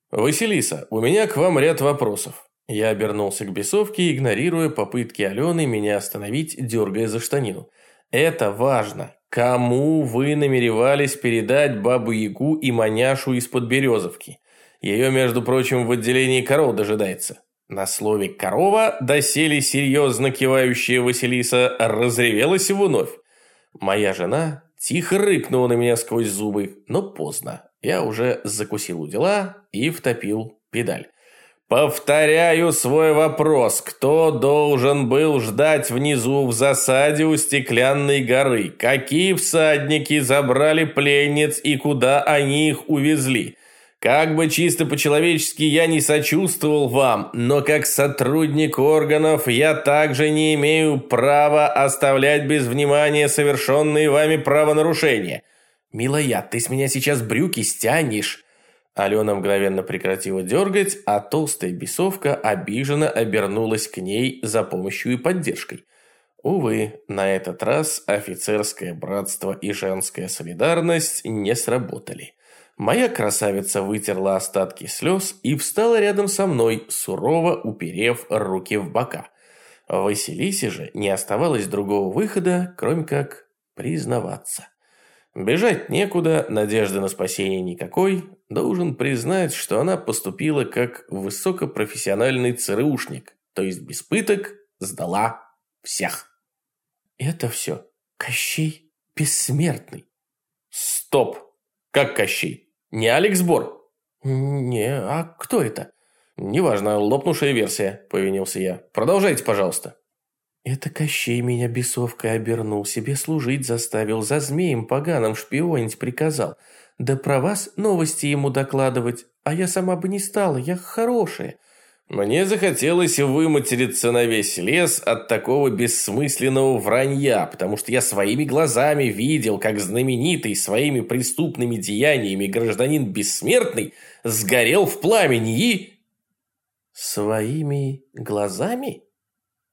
Василиса, у меня к вам ряд вопросов. Я обернулся к бесовке, игнорируя попытки Алены меня остановить, дергая за штанину. «Это важно. Кому вы намеревались передать Бабу-Ягу и Маняшу из-под Березовки? Ее, между прочим, в отделении коров дожидается». На слове «корова» досели серьезно кивающая Василиса разревелась вновь. Моя жена тихо рыкнула на меня сквозь зубы, но поздно. Я уже закусил у дела и втопил педаль. Повторяю свой вопрос. Кто должен был ждать внизу в засаде у стеклянной горы? Какие всадники забрали пленниц и куда они их увезли? Как бы чисто по-человечески я не сочувствовал вам, но как сотрудник органов я также не имею права оставлять без внимания совершенные вами правонарушения. Милая, ты с меня сейчас брюки стянешь. Алена мгновенно прекратила дергать, а толстая бесовка обиженно обернулась к ней за помощью и поддержкой. Увы, на этот раз офицерское братство и женская солидарность не сработали. Моя красавица вытерла остатки слез и встала рядом со мной, сурово уперев руки в бока. Василисе же не оставалось другого выхода, кроме как признаваться. Бежать некуда, надежды на спасение никакой. Должен признать, что она поступила как высокопрофессиональный ЦРУшник, то есть без пыток сдала всех. Это все Кощей Бессмертный. Стоп! Как Кощей? Не Алекс Бор? Не, а кто это? Неважно, лопнувшая версия, повинился я. Продолжайте, пожалуйста. Это Кощей меня бесовкой обернул, себе служить заставил, за змеем поганым шпионить приказал. Да про вас новости ему докладывать, а я сама бы не стала, я хорошая. Мне захотелось выматериться на весь лес от такого бессмысленного вранья, потому что я своими глазами видел, как знаменитый своими преступными деяниями гражданин бессмертный сгорел в пламени и... Своими глазами?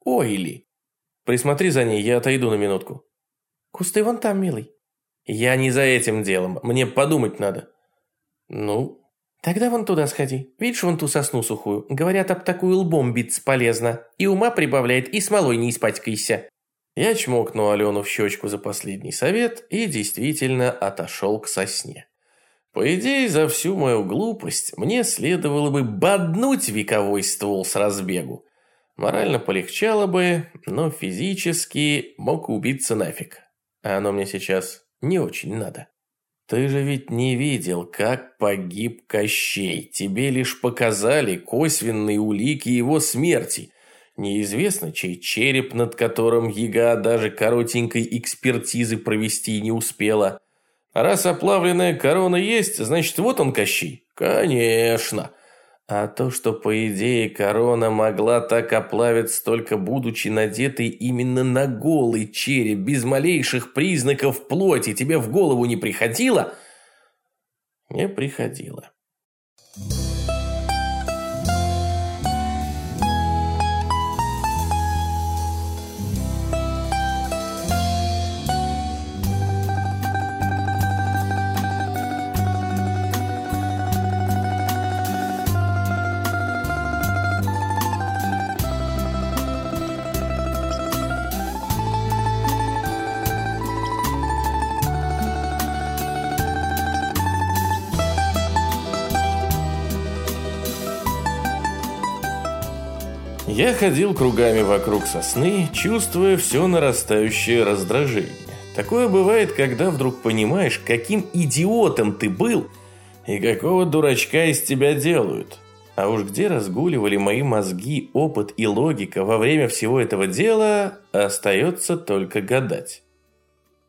Ой ли? Присмотри за ней, я отойду на минутку. Кусты вон там, милый. Я не за этим делом, мне подумать надо. Ну? Тогда вон туда сходи. Видишь вон ту сосну сухую? Говорят, об такую лбом биться полезно. И ума прибавляет, и смолой не испачкайся. Я чмокнул Алену в щечку за последний совет и действительно отошел к сосне. По идее, за всю мою глупость мне следовало бы боднуть вековой ствол с разбегу. Морально полегчало бы, но физически мог убиться нафиг. А оно мне сейчас не очень надо. Ты же ведь не видел, как погиб Кощей. Тебе лишь показали косвенные улики его смерти. Неизвестно, чей череп, над которым Яга даже коротенькой экспертизы провести не успела. Раз оплавленная корона есть, значит, вот он Кощей. Конечно. А то, что, по идее, корона могла так оплавиться, только будучи надетой именно на голый череп, без малейших признаков плоти, тебе в голову не приходило? Не приходило. Я ходил кругами вокруг сосны, чувствуя все нарастающее раздражение. Такое бывает, когда вдруг понимаешь, каким идиотом ты был и какого дурачка из тебя делают. А уж где разгуливали мои мозги, опыт и логика во время всего этого дела, остается только гадать.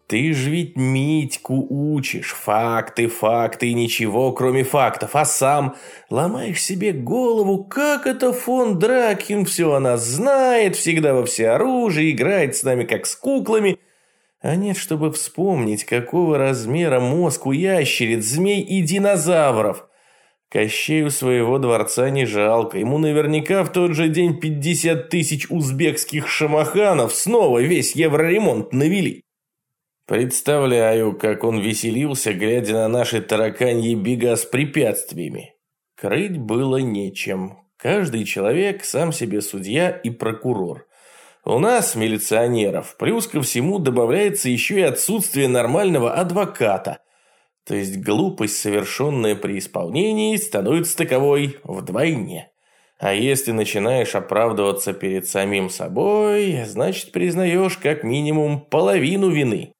Ты ж ведь Митьку учишь, факты, факты и ничего, кроме фактов, а сам ломаешь себе голову, как это фон Дракин все о нас знает, всегда во всеоружии, играет с нами как с куклами. А нет, чтобы вспомнить, какого размера мозг у ящериц, змей и динозавров. Кощею своего дворца не жалко, ему наверняка в тот же день 50 тысяч узбекских шамаханов снова весь евроремонт навели. Представляю, как он веселился, глядя на наши тараканьи бега с препятствиями. Крыть было нечем. Каждый человек сам себе судья и прокурор. У нас, милиционеров, плюс ко всему добавляется еще и отсутствие нормального адвоката. То есть глупость, совершенная при исполнении, становится таковой вдвойне. А если начинаешь оправдываться перед самим собой, значит признаешь как минимум половину вины.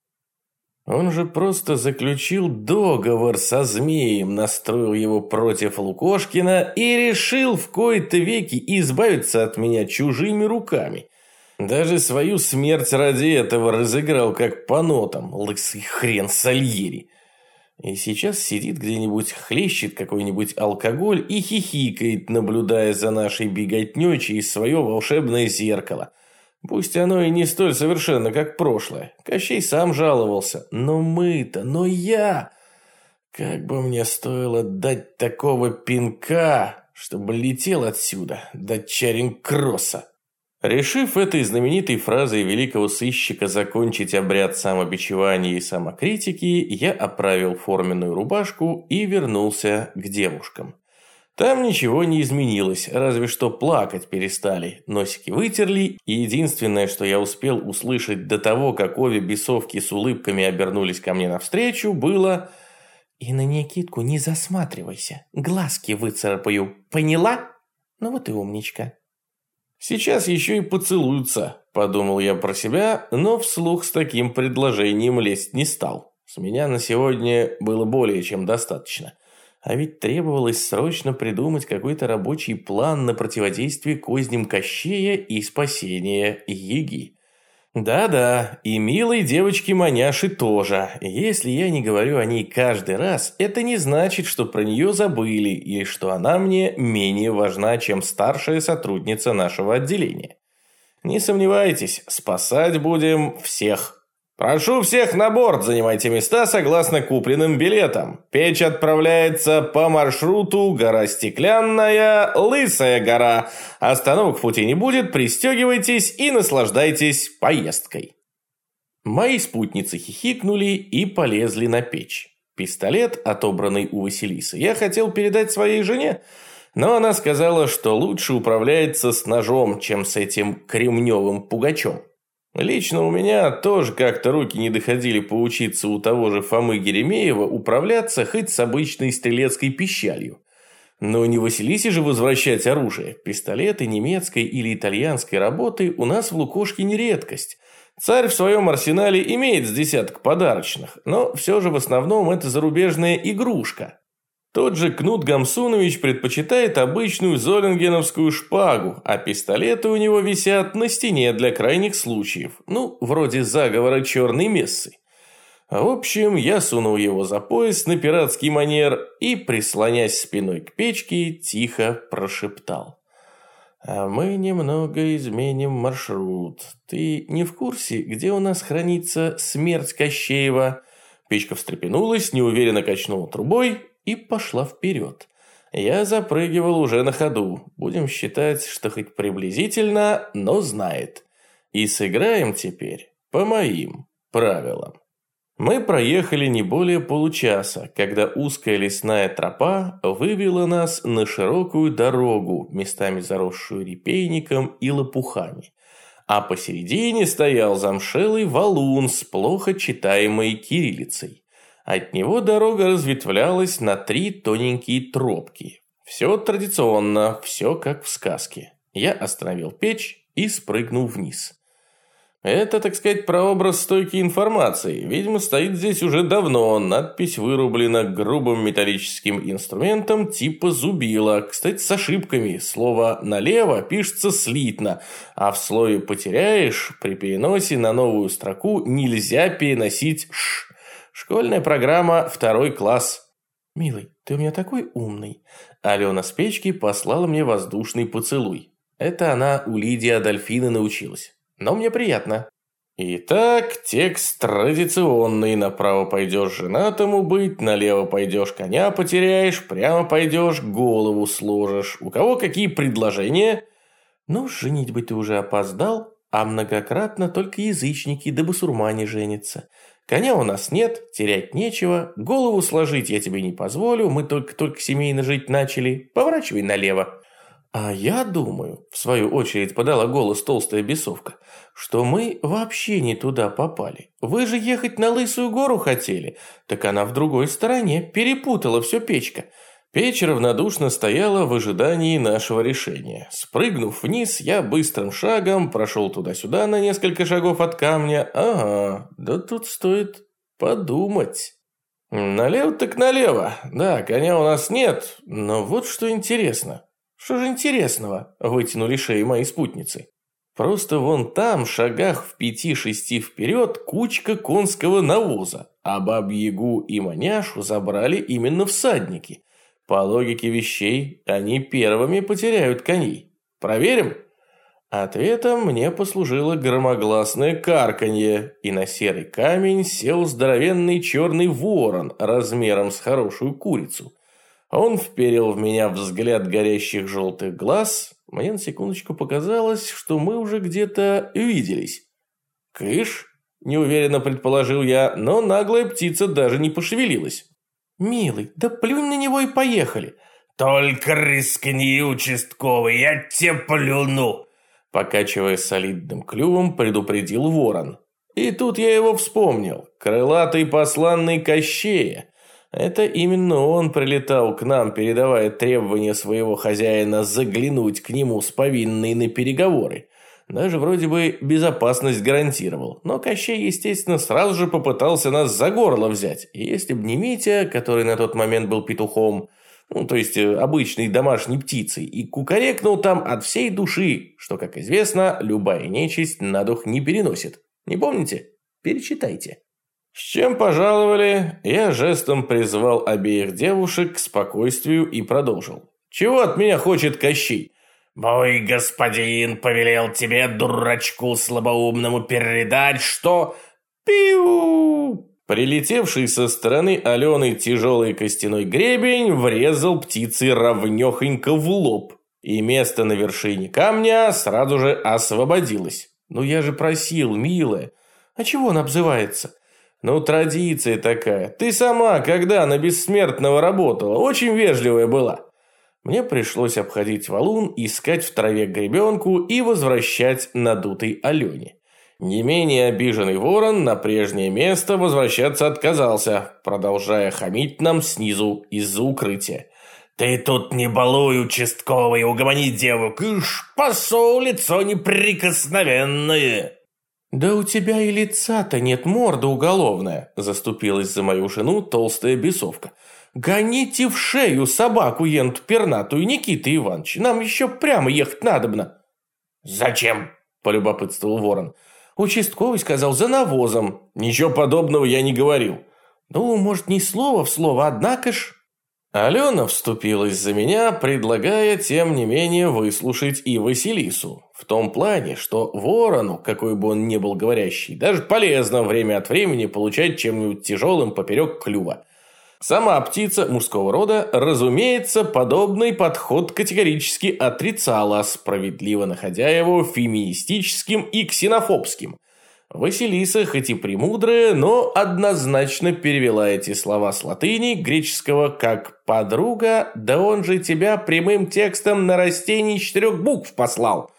Он же просто заключил договор со змеем, настроил его против Лукошкина и решил в кои-то веки избавиться от меня чужими руками. Даже свою смерть ради этого разыграл как по нотам, лысый хрен Сальери. И сейчас сидит где-нибудь, хлещет какой-нибудь алкоголь и хихикает, наблюдая за нашей беготней через свое волшебное зеркало – Пусть оно и не столь совершенно, как прошлое. Кощей сам жаловался. Но мы-то, но я... Как бы мне стоило дать такого пинка, чтобы летел отсюда, до Чаринг-Кросса. Решив этой знаменитой фразой великого сыщика закончить обряд самобичевания и самокритики, я оправил форменную рубашку и вернулся к девушкам. Там ничего не изменилось, разве что плакать перестали. Носики вытерли, и единственное, что я успел услышать до того, как обе бесовки с улыбками обернулись ко мне навстречу, было «И на Никитку не засматривайся, глазки выцарапаю, поняла? Ну вот и умничка». «Сейчас еще и поцелуются», – подумал я про себя, но вслух с таким предложением лезть не стал. С меня на сегодня было более чем достаточно – а ведь требовалось срочно придумать какой-то рабочий план на противодействие козням Кощея и спасение Еги. Да-да, и милой девочки Маняши тоже. Если я не говорю о ней каждый раз, это не значит, что про нее забыли или что она мне менее важна, чем старшая сотрудница нашего отделения. Не сомневайтесь, спасать будем всех. «Прошу всех на борт, занимайте места согласно купленным билетам. Печь отправляется по маршруту гора Стеклянная, Лысая гора. Остановок в пути не будет, пристегивайтесь и наслаждайтесь поездкой». Мои спутницы хихикнули и полезли на печь. Пистолет, отобранный у Василисы, я хотел передать своей жене, но она сказала, что лучше управляется с ножом, чем с этим кремневым пугачом. Лично у меня тоже как-то руки не доходили поучиться у того же Фомы Еремеева управляться хоть с обычной стрелецкой пищалью. Но не Василисе же возвращать оружие. Пистолеты немецкой или итальянской работы у нас в Лукошке не редкость. Царь в своем арсенале имеет с десяток подарочных, но все же в основном это зарубежная игрушка. Тот же Кнут Гамсунович предпочитает обычную золингеновскую шпагу, а пистолеты у него висят на стене для крайних случаев, ну, вроде заговора черной мессы. В общем, я сунул его за пояс на пиратский манер и, прислонясь спиной к печке, тихо прошептал. «А мы немного изменим маршрут. Ты не в курсе, где у нас хранится смерть Кощеева?» Печка встрепенулась, неуверенно качнула трубой и пошла вперед. Я запрыгивал уже на ходу. Будем считать, что хоть приблизительно, но знает. И сыграем теперь по моим правилам. Мы проехали не более получаса, когда узкая лесная тропа вывела нас на широкую дорогу, местами заросшую репейником и лопухами. А посередине стоял замшелый валун с плохо читаемой кириллицей. От него дорога разветвлялась на три тоненькие тропки. Все традиционно, все как в сказке. Я остановил печь и спрыгнул вниз. Это, так сказать, прообраз стойкой информации. Видимо, стоит здесь уже давно. Надпись вырублена грубым металлическим инструментом типа зубила. Кстати, с ошибками. Слово «налево» пишется слитно, а в слове «потеряешь» при переносе на новую строку нельзя переносить «ш». Школьная программа «Второй класс». «Милый, ты у меня такой умный». Алена с печки послала мне воздушный поцелуй. Это она у Лидии Адольфины научилась но мне приятно. Итак, текст традиционный. Направо пойдешь женатому быть, налево пойдешь коня потеряешь, прямо пойдешь голову сложишь. У кого какие предложения? Ну, женить бы ты уже опоздал, а многократно только язычники да басурмане женятся. Коня у нас нет, терять нечего, голову сложить я тебе не позволю, мы только-только семейно жить начали, поворачивай налево. «А я думаю», – в свою очередь подала голос толстая бесовка, «что мы вообще не туда попали. Вы же ехать на Лысую гору хотели, так она в другой стороне, перепутала все печка». Печь равнодушно стояла в ожидании нашего решения. Спрыгнув вниз, я быстрым шагом прошел туда-сюда на несколько шагов от камня. Ага, да тут стоит подумать. Налево так налево. Да, коня у нас нет, но вот что интересно. Что же интересного? Вытянули шеи мои спутницы. Просто вон там, шагах в пяти-шести вперед, кучка конского навоза, а баб-ягу и маняшу забрали именно всадники. По логике вещей, они первыми потеряют коней. Проверим? Ответом мне послужило громогласное карканье, и на серый камень сел здоровенный черный ворон размером с хорошую курицу. Он вперил в меня взгляд горящих желтых глаз. Мне на секундочку показалось, что мы уже где-то виделись. «Кыш?» – неуверенно предположил я, но наглая птица даже не пошевелилась. «Милый, да плюнь на него и поехали!» «Только рискни, участковый, я тебе плюну!» Покачивая солидным клювом, предупредил ворон. И тут я его вспомнил. Крылатый посланный Кощея. Это именно он прилетал к нам, передавая требования своего хозяина заглянуть к нему с повинной на переговоры. Даже вроде бы безопасность гарантировал. Но Кощей, естественно, сразу же попытался нас за горло взять. И если б не Митя, который на тот момент был петухом, ну, то есть э, обычной домашней птицей, и кукарекнул там от всей души, что, как известно, любая нечисть на дух не переносит. Не помните? Перечитайте. С чем пожаловали, я жестом призвал обеих девушек к спокойствию и продолжил. «Чего от меня хочет Кощей?» «Мой господин повелел тебе, дурачку слабоумному, передать, что...» «Пиу!» Прилетевший со стороны Алены тяжелый костяной гребень врезал птице ровнехонько в лоб, и место на вершине камня сразу же освободилось. «Ну я же просил, милая, а чего он обзывается?» Ну, традиция такая. Ты сама, когда на бессмертного работала, очень вежливая была. Мне пришлось обходить валун, искать в траве гребенку и возвращать надутой Алене. Не менее обиженный ворон на прежнее место возвращаться отказался, продолжая хамить нам снизу из-за укрытия. «Ты тут не балуй, участковый, угомони девок, ишь, посол лицо неприкосновенное!» «Да у тебя и лица-то нет, морда уголовная», заступилась за мою жену толстая бесовка. «Гоните в шею собаку енту пернатую, Никита Иванович, нам еще прямо ехать надобно». «Зачем?» – полюбопытствовал ворон. Участковый сказал за навозом. Ничего подобного я не говорил. Ну, может, не слово в слово, однако ж... Алена вступилась за меня, предлагая, тем не менее, выслушать и Василису. В том плане, что ворону, какой бы он ни был говорящий, даже полезно время от времени получать чем-нибудь тяжелым поперек клюва. Сама птица мужского рода, разумеется, подобный подход категорически отрицала, справедливо находя его феминистическим и ксенофобским. Василиса, хоть и премудрая, но однозначно перевела эти слова с латыни, греческого как «подруга», да он же тебя прямым текстом на растении четырех букв послал.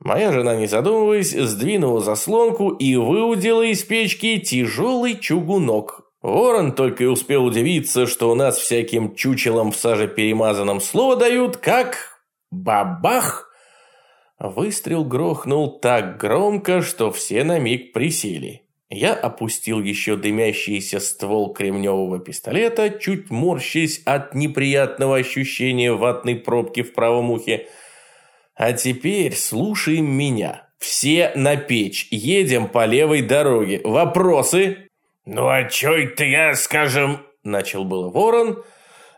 Моя жена, не задумываясь, сдвинула заслонку и выудила из печки тяжелый чугунок, Ворон только и успел удивиться, что у нас всяким чучелом в саже перемазанном слово дают, как бабах! Выстрел грохнул так громко, что все на миг присели. Я опустил еще дымящийся ствол кремневого пистолета, чуть морщась от неприятного ощущения ватной пробки в правом ухе. А теперь слушаем меня. Все на печь. Едем по левой дороге. Вопросы? «Ну а чё это я, скажем...» Начал было ворон.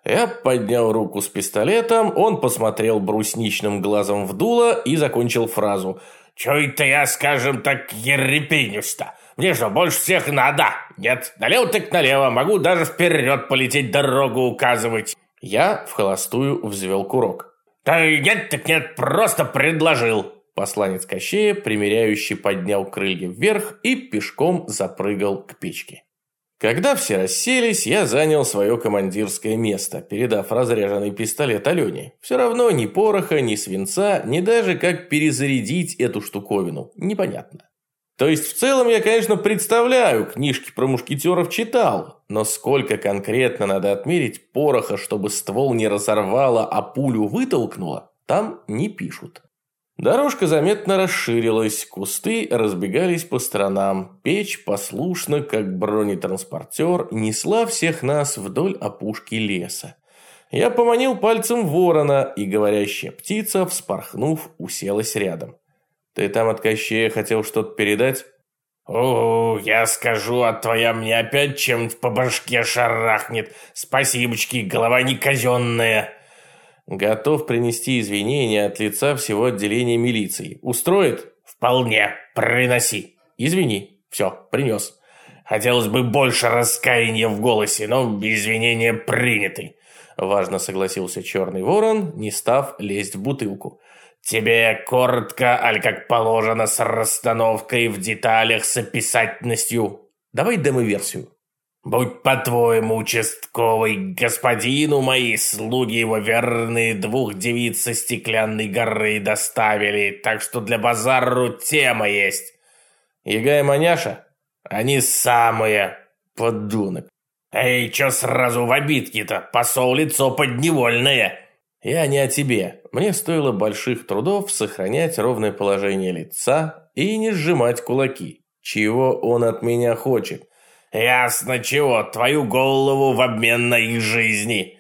Я поднял руку с пистолетом, он посмотрел брусничным глазом в дуло и закончил фразу. «Чё это я, скажем так, ерепенюсь-то? Мне что, больше всех надо? Нет, налево так налево, могу даже вперед полететь дорогу указывать». Я в холостую взвел курок. «Да нет, так нет, просто предложил». Посланец Кощея, примеряющий, поднял крылья вверх и пешком запрыгал к печке. Когда все расселись, я занял свое командирское место, передав разряженный пистолет Алене. Все равно ни пороха, ни свинца, ни даже как перезарядить эту штуковину. Непонятно. То есть в целом я, конечно, представляю, книжки про мушкетеров читал, но сколько конкретно надо отмерить пороха, чтобы ствол не разорвало, а пулю вытолкнуло, там не пишут. Дорожка заметно расширилась, кусты разбегались по сторонам, печь послушно, как бронетранспортер, несла всех нас вдоль опушки леса. Я поманил пальцем ворона, и говорящая птица, вспорхнув, уселась рядом. «Ты там от Кощея хотел что-то передать?» «О, я скажу, а твоя мне опять чем-то по башке шарахнет. Спасибочки, голова не казенная». Готов принести извинения от лица всего отделения милиции. Устроит? Вполне. Приноси. Извини. Все, принес. Хотелось бы больше раскаяния в голосе, но извинения приняты. Важно согласился черный ворон, не став лезть в бутылку. Тебе коротко, аль как положено, с расстановкой в деталях, с описательностью. Давай демо-версию. Будь по-твоему, участковый, господину мои слуги его верные двух девиц со стеклянной горы доставили, так что для базару тема есть. Яга и маняша? Они самые, подонок. Эй, чё сразу в обидки-то? Посол лицо подневольное. Я не о тебе. Мне стоило больших трудов сохранять ровное положение лица и не сжимать кулаки. Чего он от меня хочет? «Ясно чего, твою голову в обмен на их жизни!»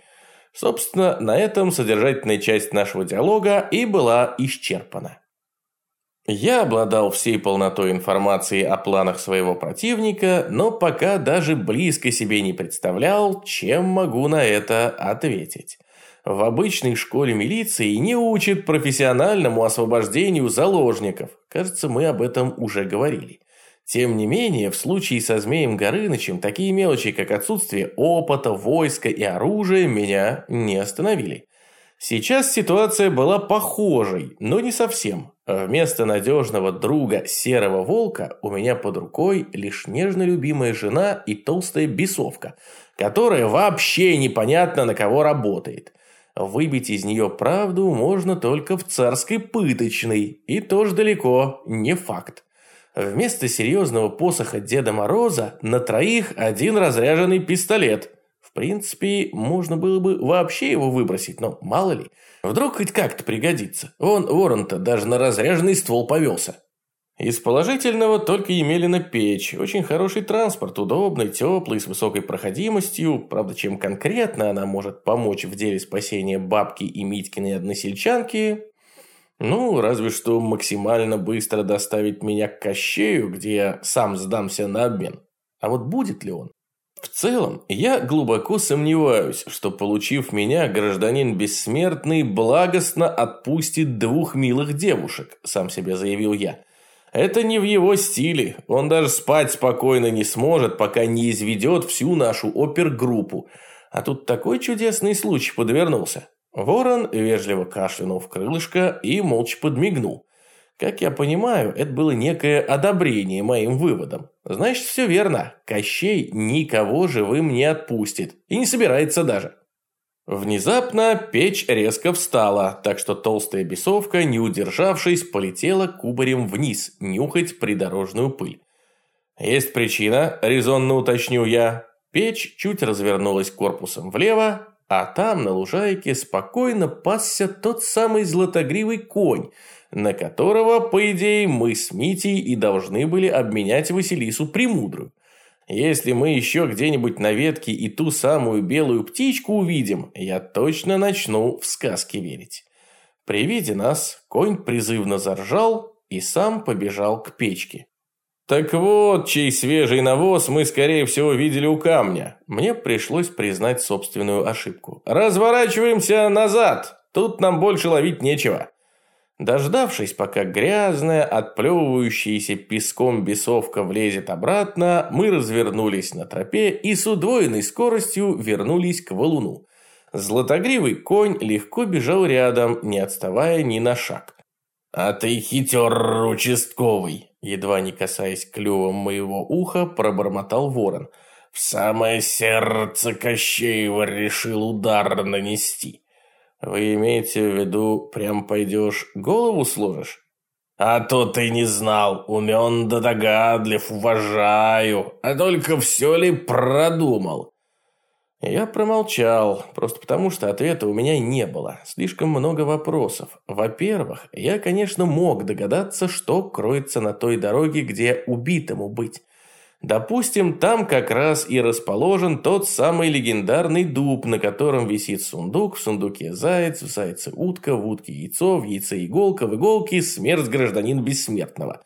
Собственно, на этом содержательная часть нашего диалога и была исчерпана. Я обладал всей полнотой информации о планах своего противника, но пока даже близко себе не представлял, чем могу на это ответить. В обычной школе милиции не учат профессиональному освобождению заложников. Кажется, мы об этом уже говорили. Тем не менее, в случае со Змеем Горынычем такие мелочи, как отсутствие опыта, войска и оружия, меня не остановили. Сейчас ситуация была похожей, но не совсем. Вместо надежного друга Серого Волка у меня под рукой лишь нежно любимая жена и толстая бесовка, которая вообще непонятно на кого работает. Выбить из нее правду можно только в царской пыточной, и тоже далеко не факт. Вместо серьезного посоха Деда Мороза на троих один разряженный пистолет. В принципе, можно было бы вообще его выбросить, но мало ли. Вдруг хоть как-то пригодится. Вон Ворон-то даже на разряженный ствол повелся. Из положительного только Емелина печь. Очень хороший транспорт, удобный, теплый, с высокой проходимостью. Правда, чем конкретно она может помочь в деле спасения бабки и Митькиной односельчанки? Ну, разве что максимально быстро доставить меня к Кощею, где я сам сдамся на обмен. А вот будет ли он? В целом, я глубоко сомневаюсь, что, получив меня, гражданин бессмертный благостно отпустит двух милых девушек, сам себе заявил я. Это не в его стиле. Он даже спать спокойно не сможет, пока не изведет всю нашу опергруппу. А тут такой чудесный случай подвернулся. Ворон вежливо кашлянул в крылышко и молча подмигнул. Как я понимаю, это было некое одобрение моим выводам. Значит, все верно. Кощей никого живым не отпустит. И не собирается даже. Внезапно печь резко встала, так что толстая бесовка, не удержавшись, полетела кубарем вниз, нюхать придорожную пыль. «Есть причина», – резонно уточню я. Печь чуть развернулась корпусом влево, а там на лужайке спокойно пасся тот самый златогривый конь, на которого, по идее, мы с Митей и должны были обменять Василису Премудрую. Если мы еще где-нибудь на ветке и ту самую белую птичку увидим, я точно начну в сказки верить. При виде нас конь призывно заржал и сам побежал к печке. Так вот, чей свежий навоз мы, скорее всего, видели у камня. Мне пришлось признать собственную ошибку. Разворачиваемся назад. Тут нам больше ловить нечего. Дождавшись, пока грязная, отплевывающаяся песком бесовка влезет обратно, мы развернулись на тропе и с удвоенной скоростью вернулись к валуну. Златогривый конь легко бежал рядом, не отставая ни на шаг. «А ты хитер участковый!» Едва не касаясь клювом моего уха, пробормотал ворон. «В самое сердце Кощеева решил удар нанести!» Вы имеете в виду, прям пойдешь, голову сложишь? А то ты не знал, умен да догадлив, уважаю, а только все ли продумал? Я промолчал, просто потому что ответа у меня не было. Слишком много вопросов. Во-первых, я, конечно, мог догадаться, что кроется на той дороге, где убитому быть. Допустим, там как раз и расположен тот самый легендарный дуб, на котором висит сундук, в сундуке заяц, в зайце утка, в утке яйцо, в яйце иголка, в иголке смерть гражданин бессмертного.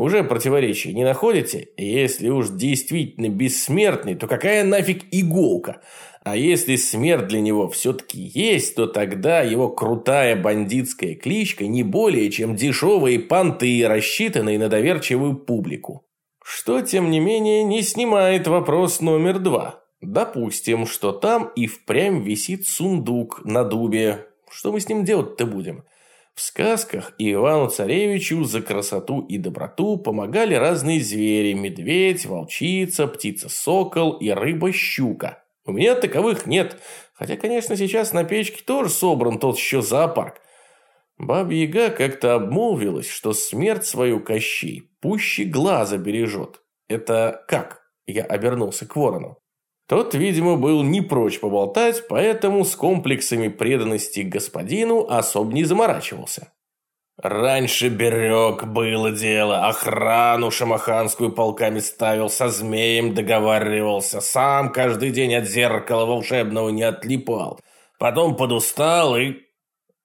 Уже противоречий не находите? Если уж действительно бессмертный, то какая нафиг иголка? А если смерть для него все-таки есть, то тогда его крутая бандитская кличка не более чем дешевые понты, рассчитанные на доверчивую публику. Что, тем не менее, не снимает вопрос номер два. Допустим, что там и впрямь висит сундук на дубе. Что мы с ним делать-то будем? В сказках Ивану Царевичу за красоту и доброту помогали разные звери – медведь, волчица, птица-сокол и рыба-щука. У меня таковых нет, хотя, конечно, сейчас на печке тоже собран тот еще зоопарк. Баба-яга как-то обмолвилась, что смерть свою Кощей пуще глаза бережет. Это как? Я обернулся к ворону. Тот, видимо, был не прочь поболтать, поэтому с комплексами преданности господину особо не заморачивался. Раньше берег было дело, охрану шамаханскую полками ставил, со змеем договаривался, сам каждый день от зеркала волшебного не отлипал. Потом подустал и...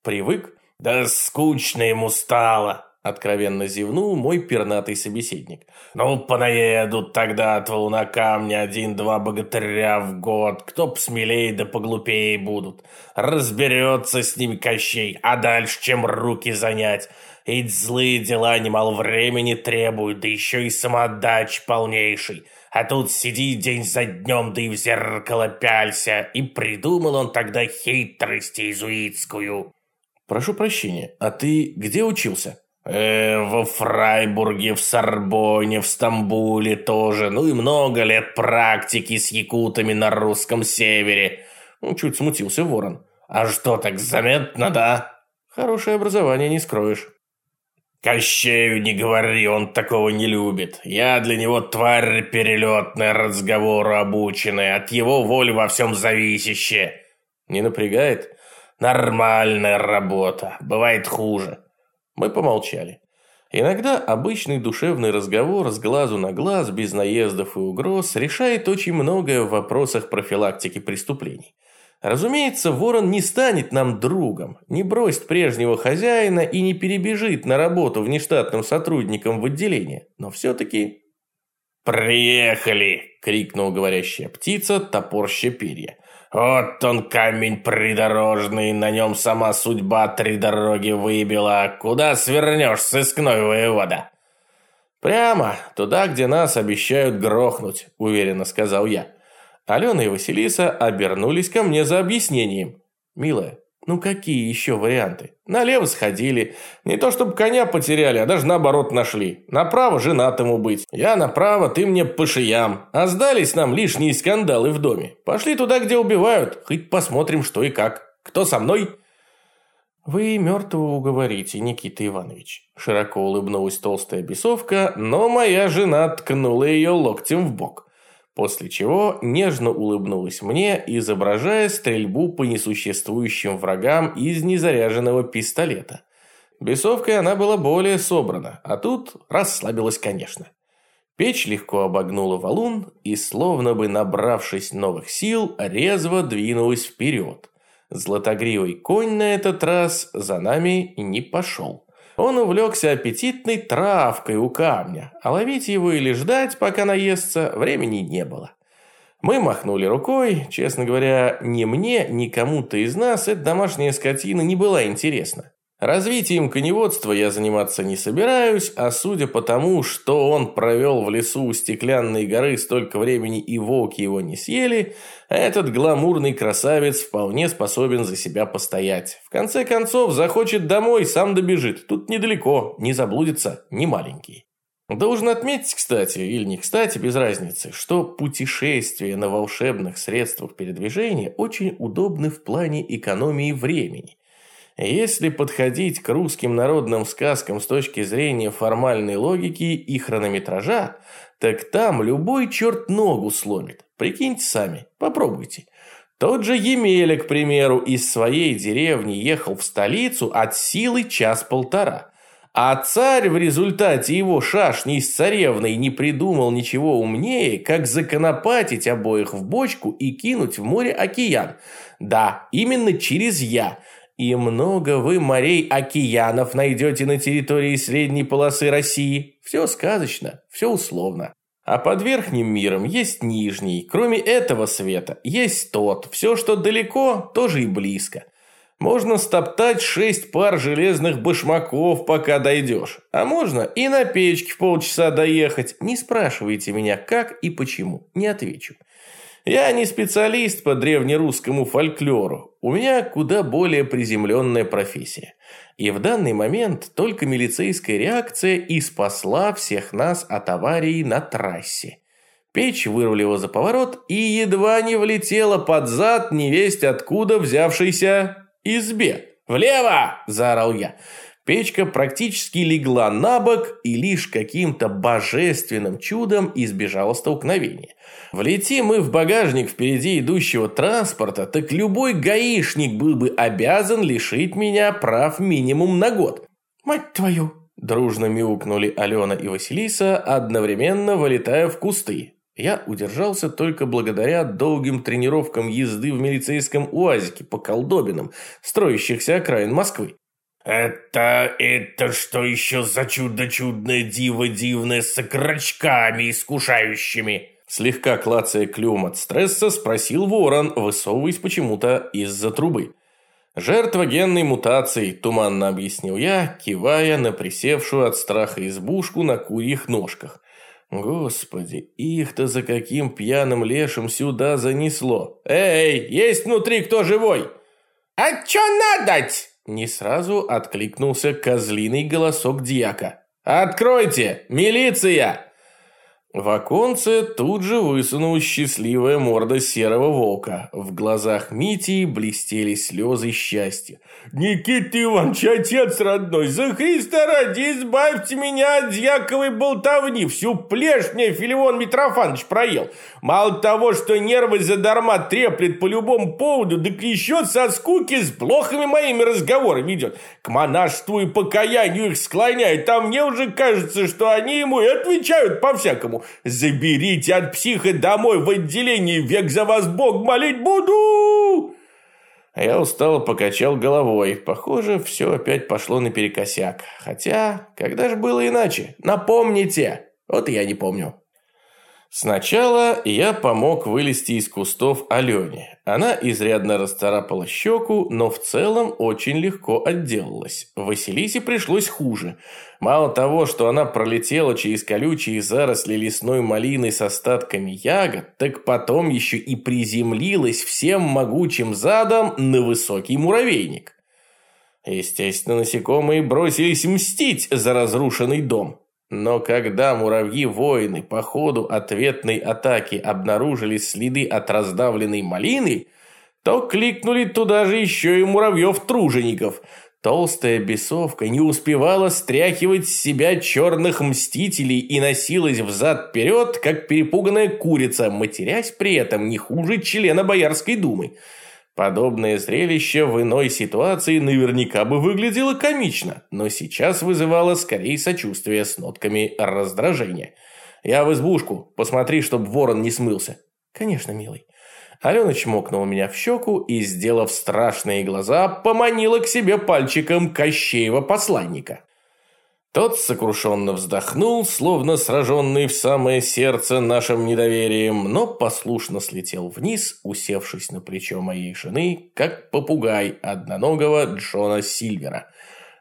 Привык? «Да скучно ему стало», – откровенно зевнул мой пернатый собеседник. «Ну, понаедут тогда от валуна камня один-два богатыря в год, кто посмелее да поглупее будут. Разберется с ними Кощей, а дальше чем руки занять». Ведь злые дела немало времени требуют, да еще и самоотдач полнейший. А тут сиди день за днем, да и в зеркало пялься. И придумал он тогда хитрость иезуитскую. «Прошу прощения, а ты где учился?» Э, во Фрайбурге, в Сорбоне, в Стамбуле тоже. Ну и много лет практики с якутами на русском севере. Ну, чуть смутился ворон. А что, так заметно, да? Хорошее образование не скроешь. Кощею не говори, он такого не любит. Я для него тварь перелетная, разговору обученная, от его воли во всем зависящая. Не напрягает? Нормальная работа, бывает хуже. Мы помолчали. Иногда обычный душевный разговор с глазу на глаз, без наездов и угроз, решает очень многое в вопросах профилактики преступлений. Разумеется, ворон не станет нам другом, не бросит прежнего хозяина и не перебежит на работу внештатным сотрудником в отделение. Но все-таки... «Приехали!» – крикнул говорящая птица, топорща перья. Вот он камень придорожный, на нем сама судьба три дороги выбила. Куда свернешь, сыскной воевода?» «Прямо, туда, где нас обещают грохнуть», – уверенно сказал я. Алена и Василиса обернулись ко мне за объяснением. «Милая, ну какие еще варианты? Налево сходили. Не то чтобы коня потеряли, а даже наоборот нашли. Направо женатому быть. Я направо, ты мне по шиям. А сдались нам лишние скандалы в доме. Пошли туда, где убивают. Хоть посмотрим, что и как. Кто со мной?» «Вы мертвого уговорите, Никита Иванович», – широко улыбнулась толстая бесовка, но моя жена ткнула ее локтем в бок после чего нежно улыбнулась мне, изображая стрельбу по несуществующим врагам из незаряженного пистолета. Бесовкой она была более собрана, а тут расслабилась, конечно. Печь легко обогнула валун и, словно бы набравшись новых сил, резво двинулась вперед. Златогривый конь на этот раз за нами не пошел. Он увлекся аппетитной травкой у камня, а ловить его или ждать, пока наестся, времени не было. Мы махнули рукой, честно говоря, ни мне, ни кому-то из нас эта домашняя скотина не была интересна. Развитием коневодства я заниматься не собираюсь, а судя по тому, что он провел в лесу у стеклянной горы столько времени и волки его не съели, этот гламурный красавец вполне способен за себя постоять. В конце концов, захочет домой, сам добежит. Тут недалеко, не заблудится, не маленький. Должен отметить, кстати, или не кстати, без разницы, что путешествия на волшебных средствах передвижения очень удобны в плане экономии времени – если подходить к русским народным сказкам с точки зрения формальной логики и хронометража, так там любой черт ногу сломит. Прикиньте сами, попробуйте. Тот же Емеля, к примеру, из своей деревни ехал в столицу от силы час-полтора. А царь в результате его шашни с царевной не придумал ничего умнее, как законопатить обоих в бочку и кинуть в море океан. Да, именно через «я», и много вы морей океанов найдете на территории средней полосы России. Все сказочно, все условно. А под верхним миром есть нижний. Кроме этого света, есть тот. Все, что далеко, тоже и близко. Можно стоптать шесть пар железных башмаков, пока дойдешь. А можно и на печке в полчаса доехать. Не спрашивайте меня, как и почему. Не отвечу. Я не специалист по древнерусскому фольклору. У меня куда более приземленная профессия. И в данный момент только милицейская реакция и спасла всех нас от аварии на трассе. Печь вырулила за поворот и едва не влетела под зад невесть откуда взявшейся избе. «Влево!» – заорал я. Печка практически легла на бок и лишь каким-то божественным чудом избежала столкновения. Влети мы в багажник впереди идущего транспорта, так любой гаишник был бы обязан лишить меня прав минимум на год. «Мать твою!» – дружно мяукнули Алена и Василиса, одновременно вылетая в кусты. Я удержался только благодаря долгим тренировкам езды в милицейском уазике по колдобинам, строящихся окраин Москвы. «Это... это что еще за чудо-чудное диво дивное с окорочками искушающими?» Слегка клацая клюм от стресса, спросил ворон, высовываясь почему-то из-за трубы. «Жертва генной мутации», – туманно объяснил я, кивая на присевшую от страха избушку на курьих ножках. «Господи, их-то за каким пьяным лешим сюда занесло? Эй, есть внутри кто живой?» «А чё надоть?» Не сразу откликнулся козлиный голосок дьяка. «Откройте! Милиция!» В оконце тут же высунулась счастливая морда серого волка. В глазах Мити блестели слезы счастья. «Никита Иванович, отец родной, за Христа ради избавьте меня от дьяковой болтовни! Всю плешь мне Филимон Митрофанович проел! Мало того, что нервы задарма треплет по любому поводу, так еще со скуки с плохими моими разговорами идет. К монашеству и покаянию их склоняет, а мне уже кажется, что они ему и отвечают по-всякому. Заберите от психа домой в отделении, век за вас Бог молить буду!» Я устало покачал головой. Похоже, все опять пошло наперекосяк. Хотя, когда же было иначе? Напомните! Вот я не помню. Сначала я помог вылезти из кустов Алене. Она изрядно расцарапала щеку, но в целом очень легко отделалась. Василисе пришлось хуже. Мало того, что она пролетела через колючие заросли лесной малины с остатками ягод, так потом еще и приземлилась всем могучим задом на высокий муравейник. Естественно, насекомые бросились мстить за разрушенный дом. Но когда муравьи-воины по ходу ответной атаки обнаружили следы от раздавленной малины, то кликнули туда же еще и муравьев-тружеников. Толстая бесовка не успевала стряхивать с себя черных мстителей и носилась взад-вперед, как перепуганная курица, матерясь при этом не хуже члена Боярской думы. Подобное зрелище в иной ситуации наверняка бы выглядело комично, но сейчас вызывало скорее сочувствие с нотками раздражения. «Я в избушку, посмотри, чтобы ворон не смылся». «Конечно, милый». Алена чмокнула меня в щеку и, сделав страшные глаза, поманила к себе пальчиком Кощеева посланника. Тот сокрушенно вздохнул, словно сраженный в самое сердце нашим недоверием, но послушно слетел вниз, усевшись на плечо моей жены, как попугай одноногого Джона Сильвера.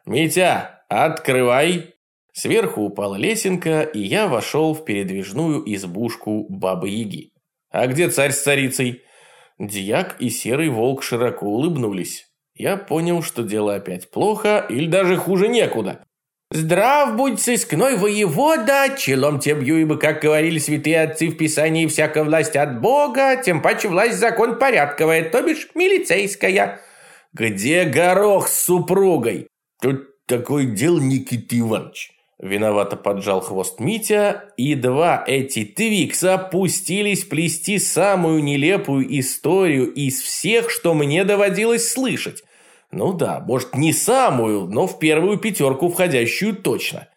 «Митя, открывай!» Сверху упала лесенка, и я вошел в передвижную избушку Бабы-Яги. «А где царь с царицей?» Дьяк и серый волк широко улыбнулись. Я понял, что дело опять плохо, или даже хуже некуда. Здрав будь сыскной воевода, челом те бью, ибо, как говорили святые отцы в Писании, всякая власть от Бога, тем паче власть закон порядковая, то бишь милицейская. Где горох с супругой? Тут такой дел, Никита Иванович. Виновато поджал хвост Митя, и два эти твикса пустились плести самую нелепую историю из всех, что мне доводилось слышать. Ну да, может не самую, но в первую пятерку входящую точно.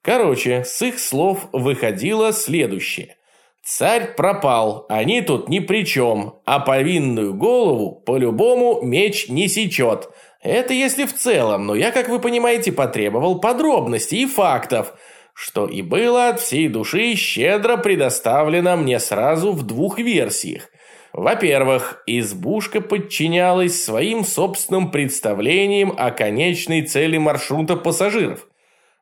Короче, с их слов выходило следующее. Царь пропал, они тут ни при чем, а повинную голову по-любому меч не сечет. Это если в целом, но я, как вы понимаете, потребовал подробностей и фактов, что и было от всей души щедро предоставлено мне сразу в двух версиях. Во-первых, избушка подчинялась своим собственным представлениям о конечной цели маршрута пассажиров.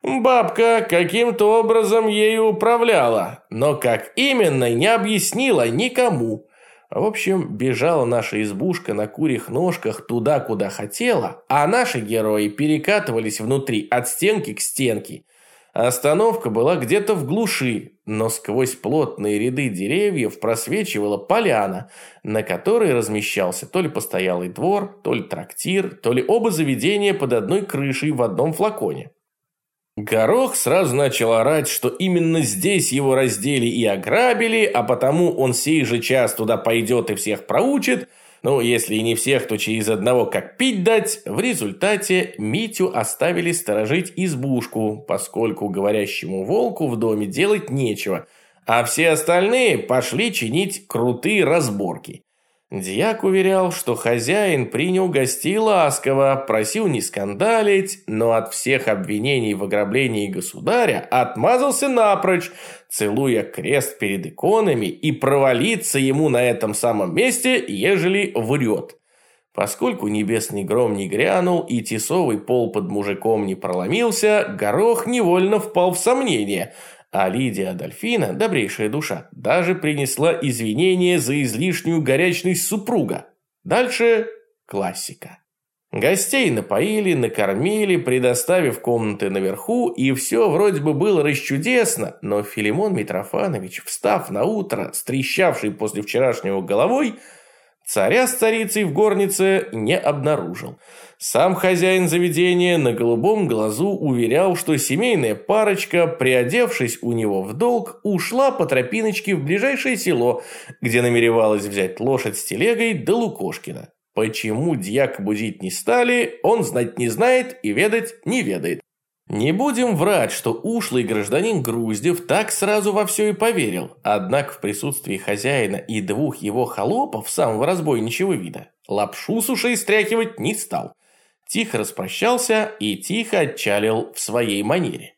Бабка каким-то образом ею управляла, но как именно не объяснила никому. В общем, бежала наша избушка на курьих ножках туда, куда хотела, а наши герои перекатывались внутри от стенки к стенке. Остановка была где-то в глуши, но сквозь плотные ряды деревьев просвечивала поляна, на которой размещался то ли постоялый двор, то ли трактир, то ли оба заведения под одной крышей в одном флаконе. Горох сразу начал орать, что именно здесь его раздели и ограбили, а потому он сей же час туда пойдет и всех проучит – ну, если и не всех, то через одного как пить дать. В результате Митю оставили сторожить избушку, поскольку говорящему волку в доме делать нечего, а все остальные пошли чинить крутые разборки. Дьяк уверял, что хозяин принял гостей ласково, просил не скандалить, но от всех обвинений в ограблении государя отмазался напрочь, целуя крест перед иконами и провалиться ему на этом самом месте, ежели врет. Поскольку небесный гром не грянул и тесовый пол под мужиком не проломился, горох невольно впал в сомнение – а Лидия Адольфина, добрейшая душа, даже принесла извинения за излишнюю горячность супруга. Дальше классика. Гостей напоили, накормили, предоставив комнаты наверху, и все вроде бы было расчудесно, но Филимон Митрофанович, встав на утро, стрещавший после вчерашнего головой, царя с царицей в горнице не обнаружил. Сам хозяин заведения на голубом глазу уверял, что семейная парочка, приодевшись у него в долг, ушла по тропиночке в ближайшее село, где намеревалась взять лошадь с телегой до Лукошкина. Почему дьяк будить не стали, он знать не знает и ведать не ведает. Не будем врать, что ушлый гражданин Груздев так сразу во все и поверил, однако в присутствии хозяина и двух его холопов самого разбойничего вида лапшу с ушей стряхивать не стал. Тихо распрощался и тихо отчалил в своей манере.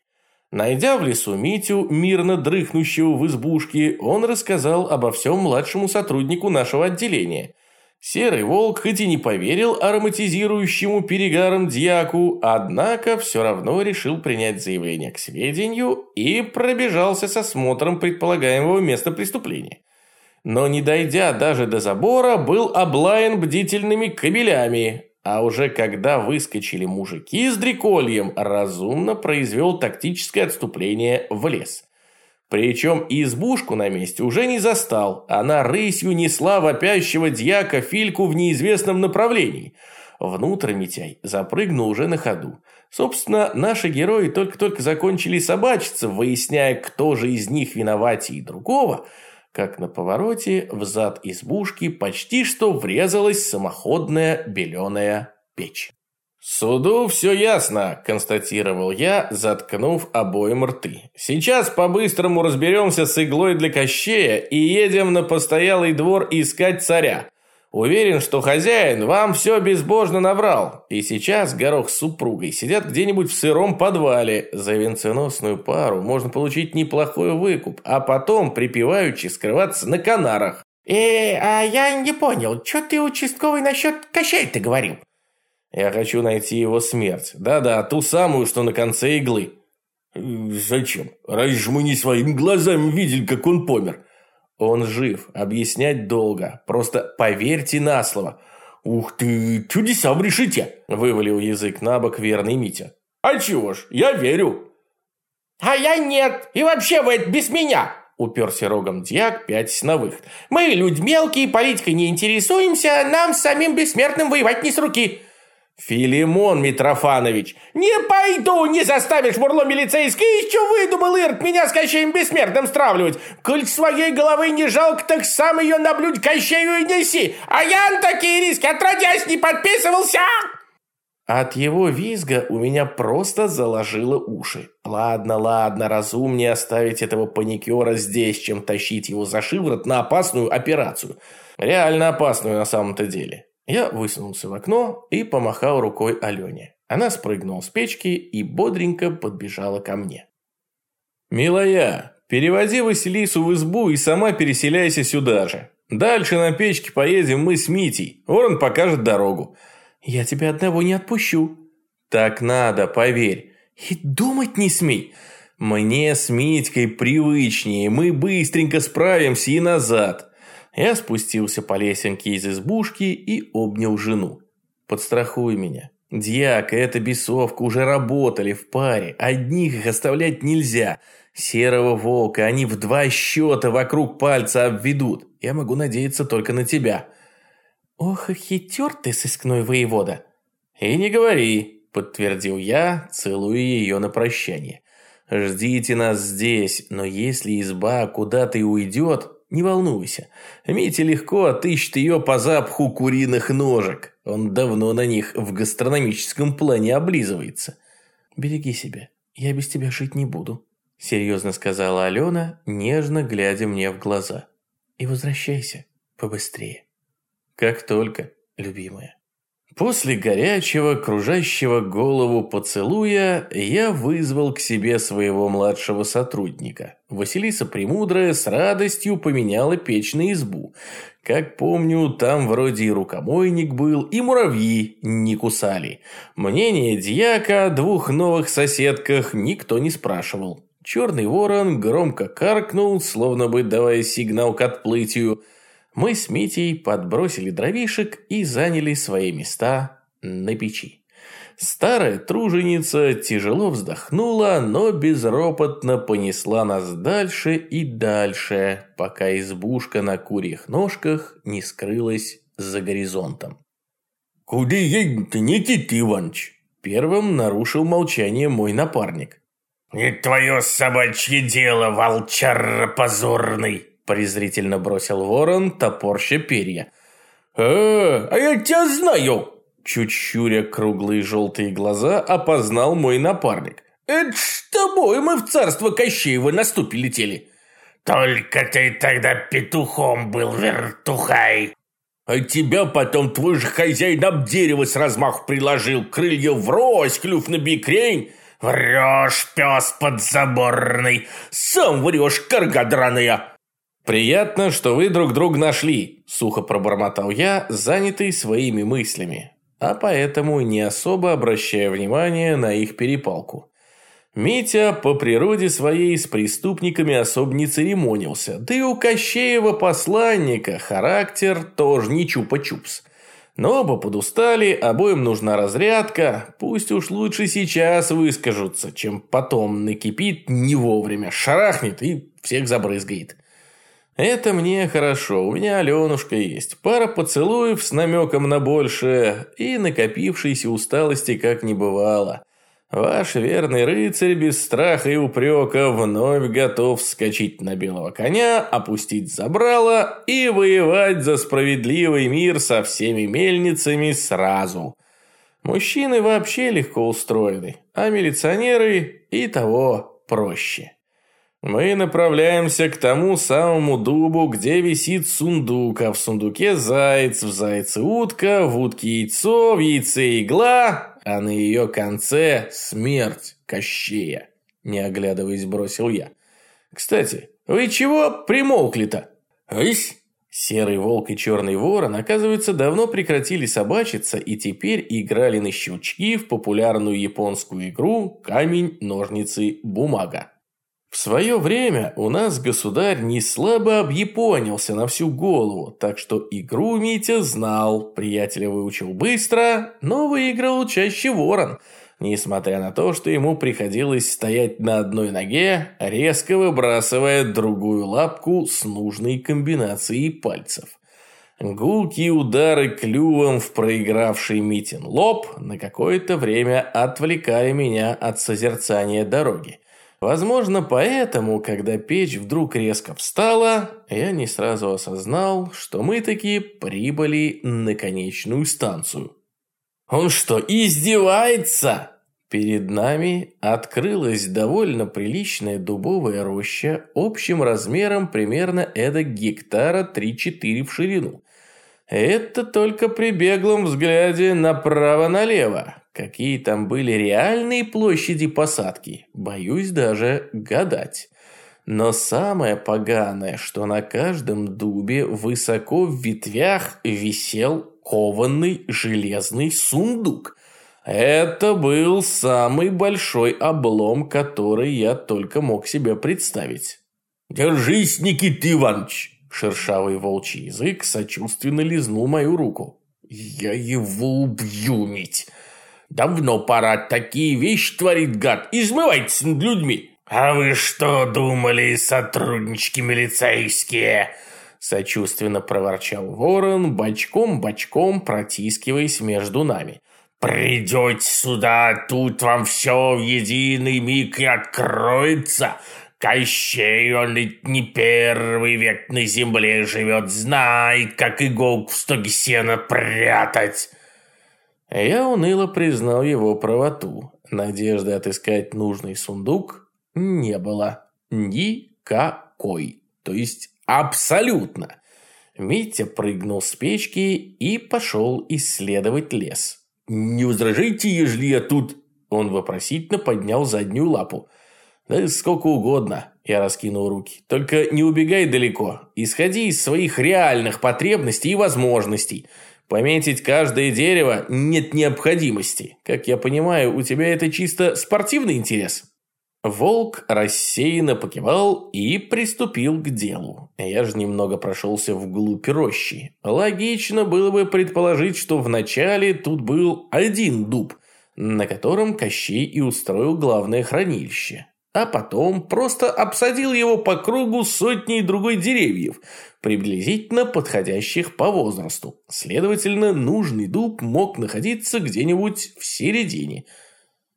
Найдя в лесу Митю, мирно дрыхнущего в избушке, он рассказал обо всем младшему сотруднику нашего отделения – Серый волк хоть и не поверил ароматизирующему перегаром дьяку, однако все равно решил принять заявление к сведению и пробежался со смотром предполагаемого места преступления. Но не дойдя даже до забора, был облаян бдительными кабелями, а уже когда выскочили мужики с дрекольем, разумно произвел тактическое отступление в лес. Причем избушку на месте уже не застал. Она рысью несла вопящего дьяка Фильку в неизвестном направлении. Внутрь Митяй запрыгнул уже на ходу. Собственно, наши герои только-только закончили собачиться, выясняя, кто же из них виноватее другого, как на повороте в зад избушки почти что врезалась самоходная беленая печь. «Суду все ясно», – констатировал я, заткнув обоим рты. «Сейчас по-быстрому разберемся с иглой для кощея и едем на постоялый двор искать царя. Уверен, что хозяин вам все безбожно наврал, и сейчас Горох с супругой сидят где-нибудь в сыром подвале. За венценосную пару можно получить неплохой выкуп, а потом припеваючи скрываться на Канарах». «Э, а я не понял, что ты участковый насчет Кощей-то говорил?» Я хочу найти его смерть. Да-да, ту самую, что на конце иглы. Зачем? Раньше мы не своими глазами видели, как он помер. Он жив. Объяснять долго. Просто поверьте на слово. Ух ты, чудеса решите. Вывалил язык на бок верный Митя. А чего ж, я верю. А я нет. И вообще вы это без меня. Уперся рогом дьяк, пятясь на выход. Мы люди мелкие, политикой не интересуемся, нам самим бессмертным воевать не с руки. «Филимон Митрофанович!» «Не пойду, не заставишь, мурло милицейский! Еще выдумал Ирт меня с Кощеем Бессмертным стравливать! Коль своей головы не жалко, так сам ее на блюдь Кощею и неси! А я на такие риски отродясь не подписывался!» От его визга у меня просто заложило уши. Ладно, ладно, разумнее оставить этого паникера здесь, чем тащить его за шиворот на опасную операцию. Реально опасную на самом-то деле. Я высунулся в окно и помахал рукой Алене. Она спрыгнула с печки и бодренько подбежала ко мне. «Милая, переводи Василису в избу и сама переселяйся сюда же. Дальше на печке поедем мы с Митей. Ворон покажет дорогу». «Я тебя одного не отпущу». «Так надо, поверь. И думать не смей». «Мне с Митькой привычнее, мы быстренько справимся и назад». Я спустился по лесенке из избушки и обнял жену. «Подстрахуй меня. Дьяк и эта бесовка уже работали в паре. Одних их оставлять нельзя. Серого волка они в два счета вокруг пальца обведут. Я могу надеяться только на тебя». «Ох, хитер ты, сыскной воевода!» «И не говори», – подтвердил я, целуя ее на прощание. «Ждите нас здесь, но если изба куда-то и уйдет, не волнуйся. Митя легко отыщет ее по запаху куриных ножек. Он давно на них в гастрономическом плане облизывается. «Береги себя. Я без тебя жить не буду», – серьезно сказала Алена, нежно глядя мне в глаза. «И возвращайся побыстрее». «Как только, любимая». После горячего, кружащего голову поцелуя я вызвал к себе своего младшего сотрудника. Василиса Премудрая с радостью поменяла печь на избу. Как помню, там вроде и рукомойник был, и муравьи не кусали. Мнение дьяка о двух новых соседках никто не спрашивал. Черный ворон громко каркнул, словно бы давая сигнал к отплытию – мы с Митей подбросили дровишек и заняли свои места на печи. Старая труженица тяжело вздохнула, но безропотно понесла нас дальше и дальше, пока избушка на курьих ножках не скрылась за горизонтом. «Куда едем-то, Никита Иванович?» Первым нарушил молчание мой напарник. «Не твое собачье дело, волчар позорный!» Презрительно бросил ворон, топорща перья. «А, а я тебя знаю!» Чуть щуря круглые желтые глаза, опознал мой напарник. «Это с тобой мы в царство Кощеева на ступе летели!» «Только ты тогда петухом был, вертухай!» «А тебя потом твой же хозяин об дерево с размаху приложил, крылья врозь, клюв на бикрень!» «Врешь, пес подзаборный!» «Сам врешь, карга драная!» «Приятно, что вы друг друга нашли», – сухо пробормотал я, занятый своими мыслями а поэтому не особо обращая внимания на их перепалку. Митя по природе своей с преступниками особо не церемонился, да и у Кощеева посланника характер тоже не чупа-чупс. Но оба подустали, обоим нужна разрядка, пусть уж лучше сейчас выскажутся, чем потом накипит не вовремя, шарахнет и всех забрызгает. Это мне хорошо, у меня Аленушка есть. Пара поцелуев с намеком на большее и накопившейся усталости как не бывало. Ваш верный рыцарь без страха и упрека вновь готов вскочить на белого коня, опустить забрало и воевать за справедливый мир со всеми мельницами сразу. Мужчины вообще легко устроены, а милиционеры и того проще. Мы направляемся к тому самому дубу, где висит сундук, а в сундуке заяц, в зайце утка, в утке яйцо, в яйце игла, а на ее конце смерть Кощея. Не оглядываясь, бросил я. Кстати, вы чего примолкли-то? Ась? Серый волк и черный ворон, оказывается, давно прекратили собачиться и теперь играли на щелчки в популярную японскую игру «Камень, ножницы, бумага». В свое время у нас государь не слабо объяпонился на всю голову, так что игру Митя знал, приятеля выучил быстро, но выиграл чаще ворон, несмотря на то, что ему приходилось стоять на одной ноге, резко выбрасывая другую лапку с нужной комбинацией пальцев. Гулкие удары клювом в проигравший Митин лоб на какое-то время отвлекали меня от созерцания дороги. Возможно, поэтому, когда печь вдруг резко встала, я не сразу осознал, что мы таки прибыли на конечную станцию. «Он что, издевается?» Перед нами открылась довольно приличная дубовая роща общим размером примерно эдо гектара 3-4 в ширину. Это только при беглом взгляде направо-налево. Какие там были реальные площади посадки, боюсь даже гадать. Но самое поганое, что на каждом дубе высоко в ветвях висел кованный железный сундук. Это был самый большой облом, который я только мог себе представить. «Держись, Никита Иванович!» Шершавый волчий язык сочувственно лизнул мою руку. «Я его убью, Мить! Давно пора, такие вещи творит гад, измывайтесь над людьми!» «А вы что думали, сотруднички милицейские?» Сочувственно проворчал ворон, бочком-бочком протискиваясь между нами. «Придете сюда, тут вам все в единый миг и откроется. Кощей, он ведь не первый век на земле живет, знает, как иголку в стоге сена прятать». Я уныло признал его правоту. Надежды отыскать нужный сундук не было. Никакой. То есть абсолютно. Митя прыгнул с печки и пошел исследовать лес. «Не возражайте, ежели я тут...» Он вопросительно поднял заднюю лапу. «Да сколько угодно», – я раскинул руки. «Только не убегай далеко. Исходи из своих реальных потребностей и возможностей. Пометить каждое дерево нет необходимости. Как я понимаю, у тебя это чисто спортивный интерес?» Волк рассеянно покивал и приступил к делу. Я же немного прошелся вглубь рощи. Логично было бы предположить, что вначале тут был один дуб, на котором Кощей и устроил главное хранилище. А потом просто обсадил его по кругу сотней другой деревьев, приблизительно подходящих по возрасту. Следовательно, нужный дуб мог находиться где-нибудь в середине.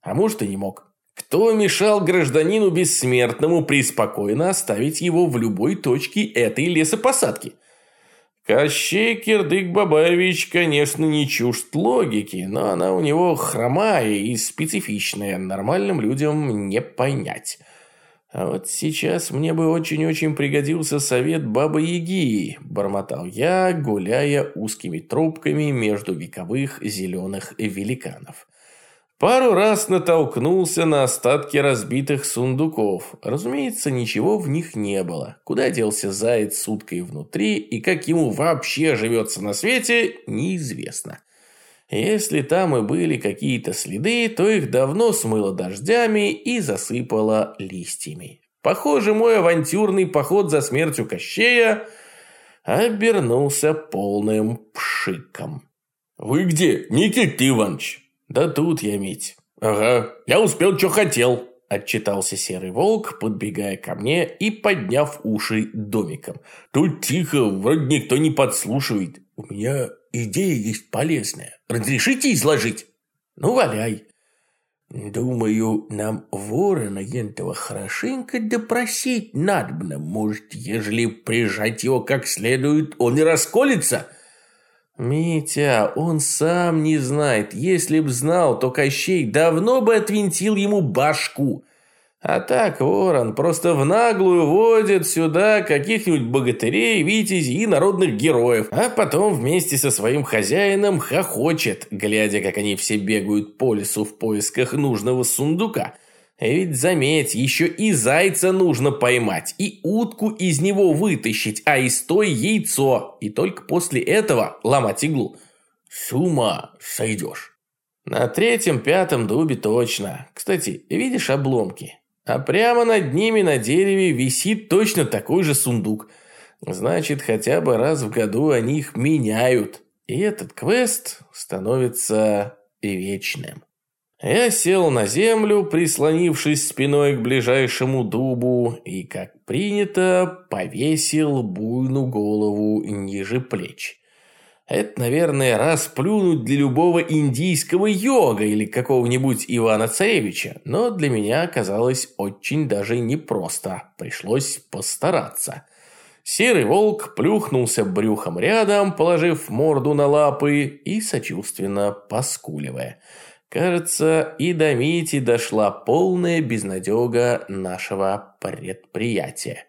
А может и не мог. Кто мешал гражданину бессмертному преспокойно оставить его в любой точке этой лесопосадки? Кощей Кирдык-Бабаевич, конечно, не чужд логики, но она у него хромая и специфичная, нормальным людям не понять. А вот сейчас мне бы очень-очень пригодился совет Бабы-Яги, бормотал я, гуляя узкими трубками между вековых зеленых великанов. Пару раз натолкнулся на остатки разбитых сундуков. Разумеется, ничего в них не было. Куда делся заяц с уткой внутри и как ему вообще живется на свете, неизвестно. Если там и были какие-то следы, то их давно смыло дождями и засыпало листьями. Похоже, мой авантюрный поход за смертью Кощея обернулся полным пшиком. «Вы где, Никита Иванович?» «Да тут я, Мить». «Ага, я успел, что хотел», – отчитался серый волк, подбегая ко мне и подняв уши домиком. «Тут тихо, вроде никто не подслушивает. У меня идея есть полезная. Разрешите изложить?» «Ну, валяй». «Думаю, нам ворона ентова хорошенько допросить надобно. Может, ежели прижать его как следует, он и расколется?» «Митя, он сам не знает. Если б знал, то Кощей давно бы отвинтил ему башку. А так ворон просто в наглую водит сюда каких-нибудь богатырей, витязей и народных героев, а потом вместе со своим хозяином хохочет, глядя, как они все бегают по лесу в поисках нужного сундука». Ведь заметь, еще и зайца нужно поймать, и утку из него вытащить, а из той яйцо, и только после этого ломать иглу. С ума сойдешь. На третьем-пятом дубе точно. Кстати, видишь обломки? А прямо над ними на дереве висит точно такой же сундук. Значит, хотя бы раз в году они их меняют. И этот квест становится вечным. Я сел на землю, прислонившись спиной к ближайшему дубу, и, как принято, повесил буйную голову ниже плеч. Это, наверное, раз плюнуть для любого индийского йога или какого-нибудь Ивана Царевича, но для меня оказалось очень даже непросто, пришлось постараться. Серый волк плюхнулся брюхом рядом, положив морду на лапы и сочувственно поскуливая – Кажется, и до Мити дошла полная безнадега нашего предприятия.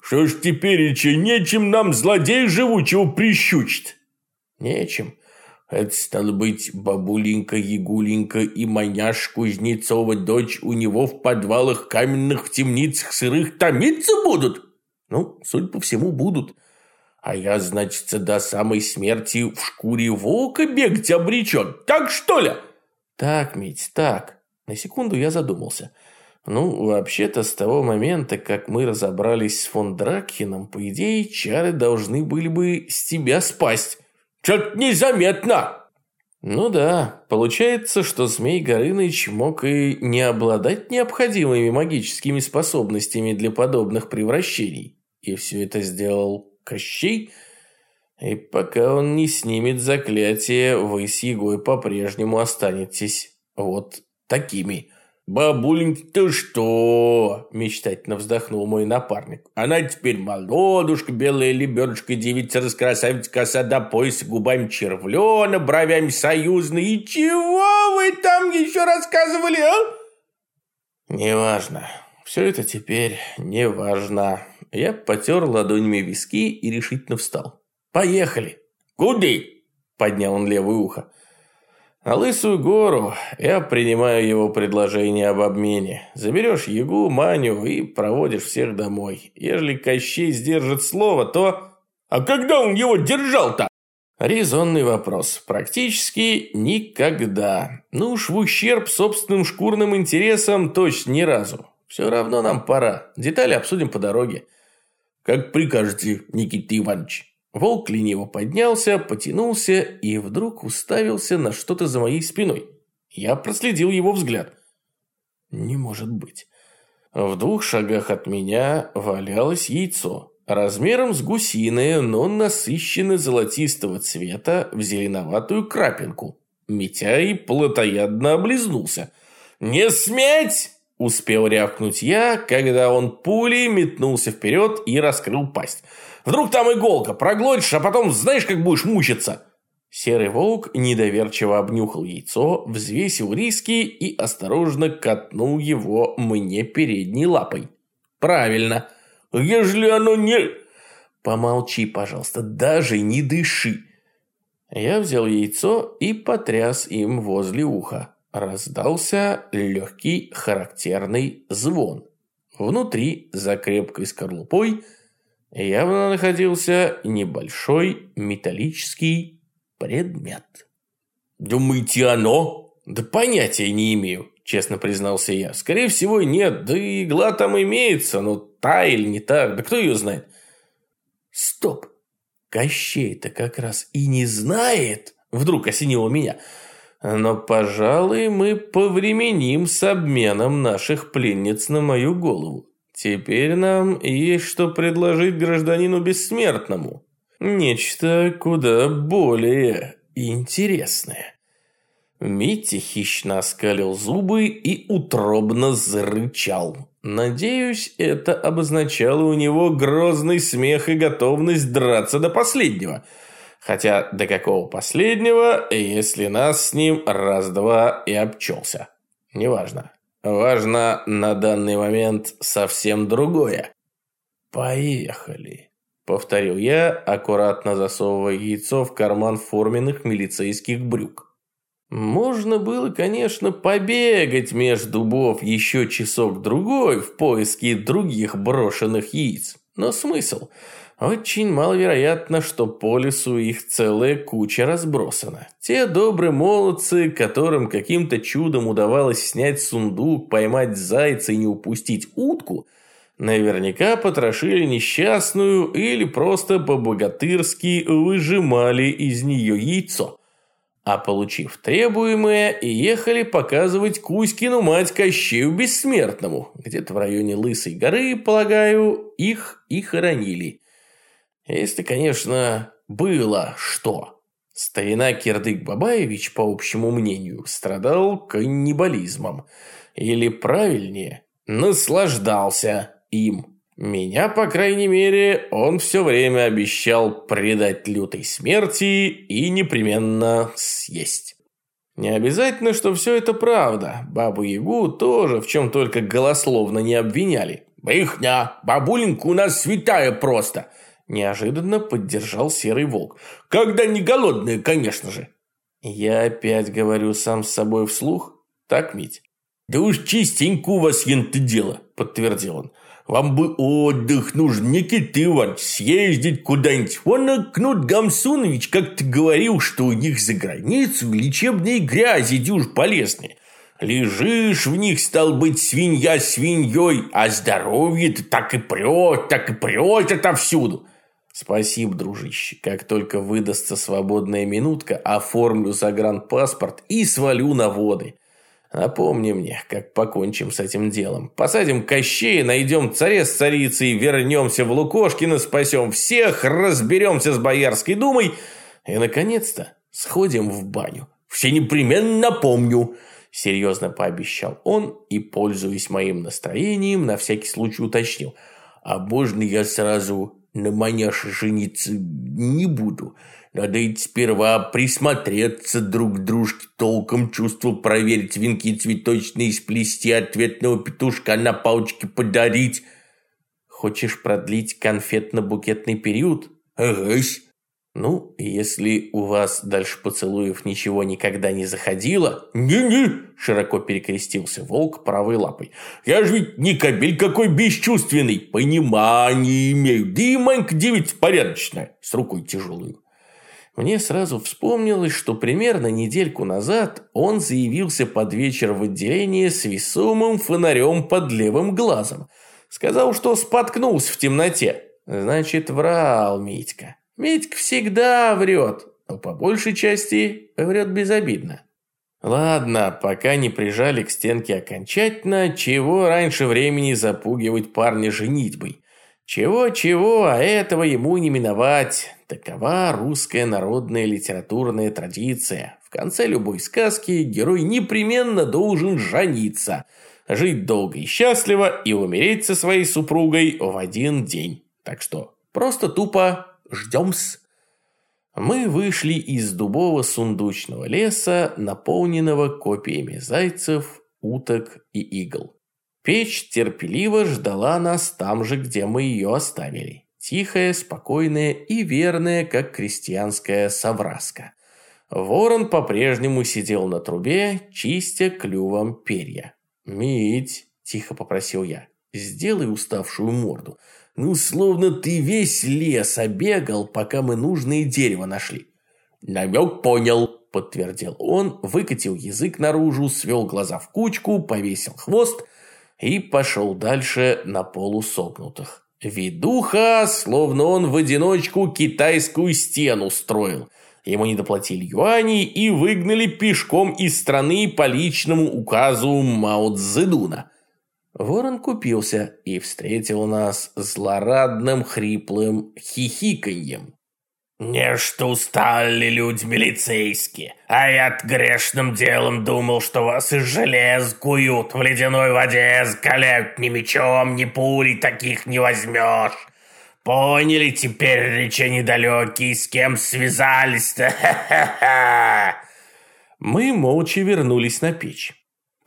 «Что ж теперь, еще нечем нам злодей живучего прищучить?» «Нечем. Это, стало быть, бабуленька Ягуленька и маняш Кузнецова дочь у него в подвалах каменных в темницах сырых томиться будут?» «Ну, судя по всему, будут». А я, значит, до самой смерти в шкуре волка бегать обречен. Так что ли?» Так, Мить, так. На секунду я задумался. Ну, вообще-то, с того момента, как мы разобрались с фон Дракхеном, по идее, чары должны были бы с тебя спасть. Чё-то незаметно. Ну да, получается, что Змей Горыныч мог и не обладать необходимыми магическими способностями для подобных превращений. И все это сделал Кощей – и пока он не снимет заклятие, вы с Егой по-прежнему останетесь вот такими. «Бабуленька, ты что?» – мечтательно вздохнул мой напарник. «Она теперь молодушка, белая лебедушка, девица раскрасавица, коса до пояса, губами червлена, бровями союзной. И чего вы там еще рассказывали, а?» «Неважно. Все это теперь неважно». Я потер ладонями виски и решительно встал. Поехали. Куды? Поднял он левое ухо. На Лысую гору я принимаю его предложение об обмене. Заберешь Ягу, Маню и проводишь всех домой. Ежели Кощей сдержит слово, то... А когда он его держал-то? Резонный вопрос. Практически никогда. Ну уж в ущерб собственным шкурным интересам точно ни разу. Все равно нам пора. Детали обсудим по дороге. Как прикажете, Никита Иванович. Волк лениво поднялся, потянулся и вдруг уставился на что-то за моей спиной. Я проследил его взгляд. Не может быть. В двух шагах от меня валялось яйцо. Размером с гусиное, но насыщенно золотистого цвета в зеленоватую крапинку. Митяй плотоядно облизнулся. «Не сметь!» – успел рявкнуть я, когда он пулей метнулся вперед и раскрыл пасть. «Вдруг там иголка, проглотишь, а потом знаешь, как будешь мучиться!» Серый волк недоверчиво обнюхал яйцо, взвесил риски и осторожно катнул его мне передней лапой. «Правильно. Ежели оно не...» «Помолчи, пожалуйста, даже не дыши!» Я взял яйцо и потряс им возле уха. Раздался легкий характерный звон. Внутри, за крепкой скорлупой, явно находился небольшой металлический предмет. «Думаете, оно?» «Да понятия не имею», честно признался я. «Скорее всего, нет, да и игла там имеется, но та или не та, да кто ее знает?» «Стоп! Кощей-то как раз и не знает!» Вдруг осенило меня. «Но, пожалуй, мы повременим с обменом наших пленниц на мою голову. Теперь нам есть что предложить гражданину бессмертному. Нечто куда более интересное». Митя хищно оскалил зубы и утробно зарычал. Надеюсь, это обозначало у него грозный смех и готовность драться до последнего. Хотя до какого последнего, если нас с ним раз-два и обчелся. Неважно. Важно на данный момент совсем другое. «Поехали», — повторил я, аккуратно засовывая яйцо в карман форменных милицейских брюк. Можно было, конечно, побегать между дубов еще часок-другой в поиске других брошенных яиц. Но смысл? Очень маловероятно, что по лесу их целая куча разбросана. Те добрые молодцы, которым каким-то чудом удавалось снять сундук, поймать зайца и не упустить утку, наверняка потрошили несчастную или просто по-богатырски выжимали из нее яйцо а получив требуемое, ехали показывать Кузькину мать Кощею Бессмертному. Где-то в районе Лысой горы, полагаю, их и хоронили. Если, конечно, было что. Старина Кирдык-Бабаевич, по общему мнению, страдал каннибализмом. Или, правильнее, наслаждался им. Меня, по крайней мере, он все время обещал предать лютой смерти и непременно съесть. Не обязательно, что все это правда. Бабу-ягу тоже в чем только голословно не обвиняли. «Брехня! Бабуленька у нас святая просто!» Неожиданно поддержал Серый Волк. «Когда не голодная, конечно же!» Я опять говорю сам с собой вслух. Так, Мить? «Да уж чистенько у вас ента дело», подтвердил он. Вам бы отдых нужен, Никита Иванович, съездить куда-нибудь. Вон Кнут Гамсунович как-то говорил, что у них за границу лечебные грязи дюж полезные. Лежишь в них, стал быть, свинья свиньей, а здоровье-то так и прет, так и прет отовсюду. Спасибо, дружище. Как только выдастся свободная минутка, оформлю загранпаспорт и свалю на воды. Напомни мне, как покончим с этим делом. Посадим Кощея, найдем царя с царицей, вернемся в Лукошкино, спасем всех, разберемся с Боярской думой и, наконец-то, сходим в баню. Все непременно напомню, серьезно пообещал он и, пользуясь моим настроением, на всякий случай уточнил. А можно я сразу на маняше жениться не буду? Надо ведь сперва присмотреться друг к дружке, толком чувство проверить, венки цветочные сплести, ответного петушка на палочке подарить. Хочешь продлить конфетно-букетный период? Агась. Ну, если у вас дальше поцелуев ничего никогда не заходило... Не-не, широко перекрестился волк правой лапой. Я же ведь не кобель какой бесчувственный, понимание имею. Да и манька девица порядочная, с рукой тяжелую. Мне сразу вспомнилось, что примерно недельку назад он заявился под вечер в отделение с весомым фонарем под левым глазом. Сказал, что споткнулся в темноте. Значит, врал Митька. Митька всегда врет, но по большей части врет безобидно. Ладно, пока не прижали к стенке окончательно, чего раньше времени запугивать парня женитьбой. Чего-чего, а этого ему не миновать. Такова русская народная литературная традиция. В конце любой сказки герой непременно должен жениться, жить долго и счастливо и умереть со своей супругой в один день. Так что просто тупо ждем-с. Мы вышли из дубового сундучного леса, наполненного копиями зайцев, уток и игл. Печь терпеливо ждала нас там же, где мы ее оставили. Тихая, спокойная и верная, как крестьянская совраска. Ворон по-прежнему сидел на трубе, чистя клювом перья. «Мить!» – тихо попросил я. «Сделай уставшую морду. Ну, словно ты весь лес обегал, пока мы нужное дерево нашли». «Намек понял», – подтвердил он, выкатил язык наружу, свел глаза в кучку, повесил хвост и пошел дальше на полусогнутых. Ведуха, словно он в одиночку китайскую стену строил. Ему не доплатили юаней и выгнали пешком из страны по личному указу Мао Цзэдуна. Ворон купился и встретил нас злорадным хриплым хихиканьем. «Не что устали люди милицейские, а я грешным делом думал, что вас из желез куют, в ледяной воде закаляют ни мечом, ни пулей таких не возьмешь. Поняли теперь, речи недалекие, с кем связались-то? Мы молча вернулись на печь.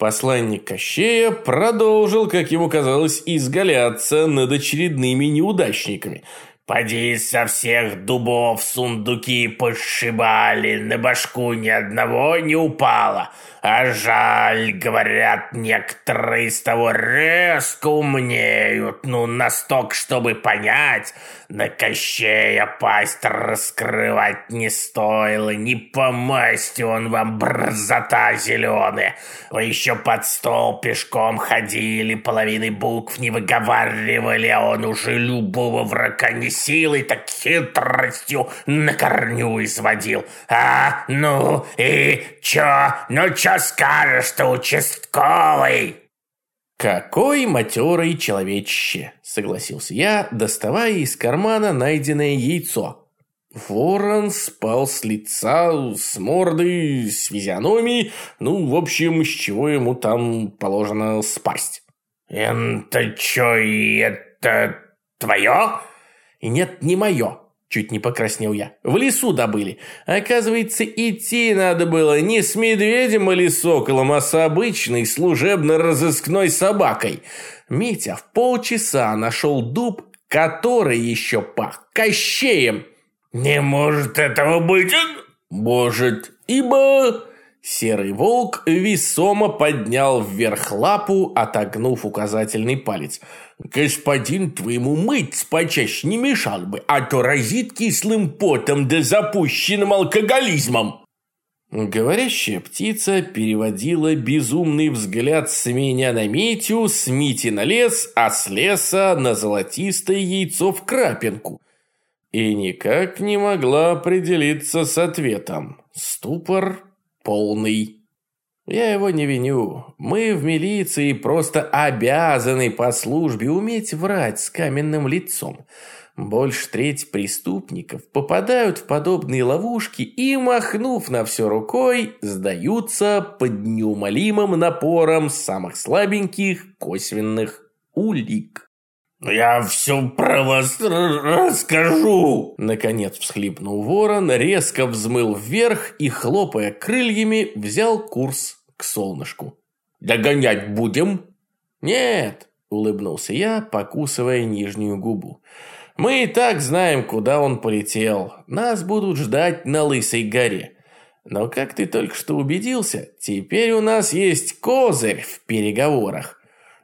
Посланник Кощея продолжил, как ему казалось, изгаляться над очередными неудачниками – Поди со всех дубов сундуки пошибали, на башку ни одного не упало. А жаль, говорят, некоторые из того резко умнеют, ну, настолько, чтобы понять, на Кощея пасть раскрывать не стоило, не по масти он вам брзота зеленая. Вы еще под стол пешком ходили, половины букв не выговаривали, а он уже любого врага не силой, так хитростью на корню изводил. А, ну и чё? Ну чё скажешь-то, участковый?» «Какой матерый человечище!» – согласился я, доставая из кармана найденное яйцо. Ворон спал с лица, с мордой, с физиономией, ну, в общем, с чего ему там положено спасть. «Это чё, это твое?» Нет, не мое. Чуть не покраснел я. В лесу добыли. Оказывается, идти надо было не с медведем или соколом, а с обычной служебно-розыскной собакой. Митя в полчаса нашел дуб, который еще пах кощеем. «Не может этого быть!» «Может, ибо...» Серый волк весомо поднял вверх лапу, отогнув указательный палец. «Господин твоему мыть почаще не мешал бы, а то разит кислым потом да запущенным алкоголизмом!» Говорящая птица переводила безумный взгляд с меня на Митю, с Мити на лес, а с леса на золотистое яйцо в крапинку. И никак не могла определиться с ответом. Ступор полный. Я его не виню. Мы в милиции просто обязаны по службе уметь врать с каменным лицом. Больше треть преступников попадают в подобные ловушки и, махнув на все рукой, сдаются под неумолимым напором самых слабеньких косвенных улик. «Я все про вас расскажу!» Наконец всхлипнул ворон, резко взмыл вверх и, хлопая крыльями, взял курс к солнышку. «Догонять будем?» «Нет», — улыбнулся я, покусывая нижнюю губу. «Мы и так знаем, куда он полетел. Нас будут ждать на Лысой горе. Но, как ты только что убедился, теперь у нас есть козырь в переговорах.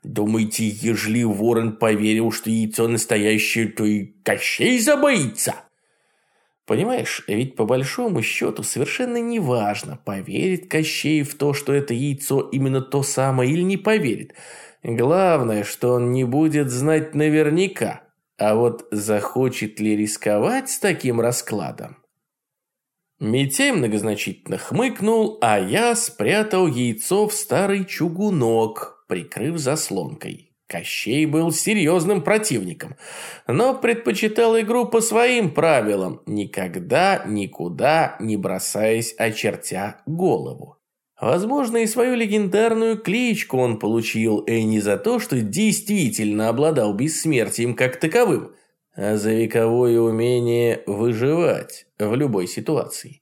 Думаете, ежели ворон поверил, что яйцо настоящее, то и Кощей забоится? Понимаешь, ведь по большому счету совершенно не важно, поверит Кощей в то, что это яйцо именно то самое, или не поверит. Главное, что он не будет знать наверняка. А вот захочет ли рисковать с таким раскладом? Митяй многозначительно хмыкнул, а я спрятал яйцо в старый чугунок, прикрыв заслонкой. Кощей был серьезным противником, но предпочитал игру по своим правилам, никогда никуда не бросаясь, очертя голову. Возможно, и свою легендарную кличку он получил и не за то, что действительно обладал бессмертием как таковым, а за вековое умение выживать в любой ситуации.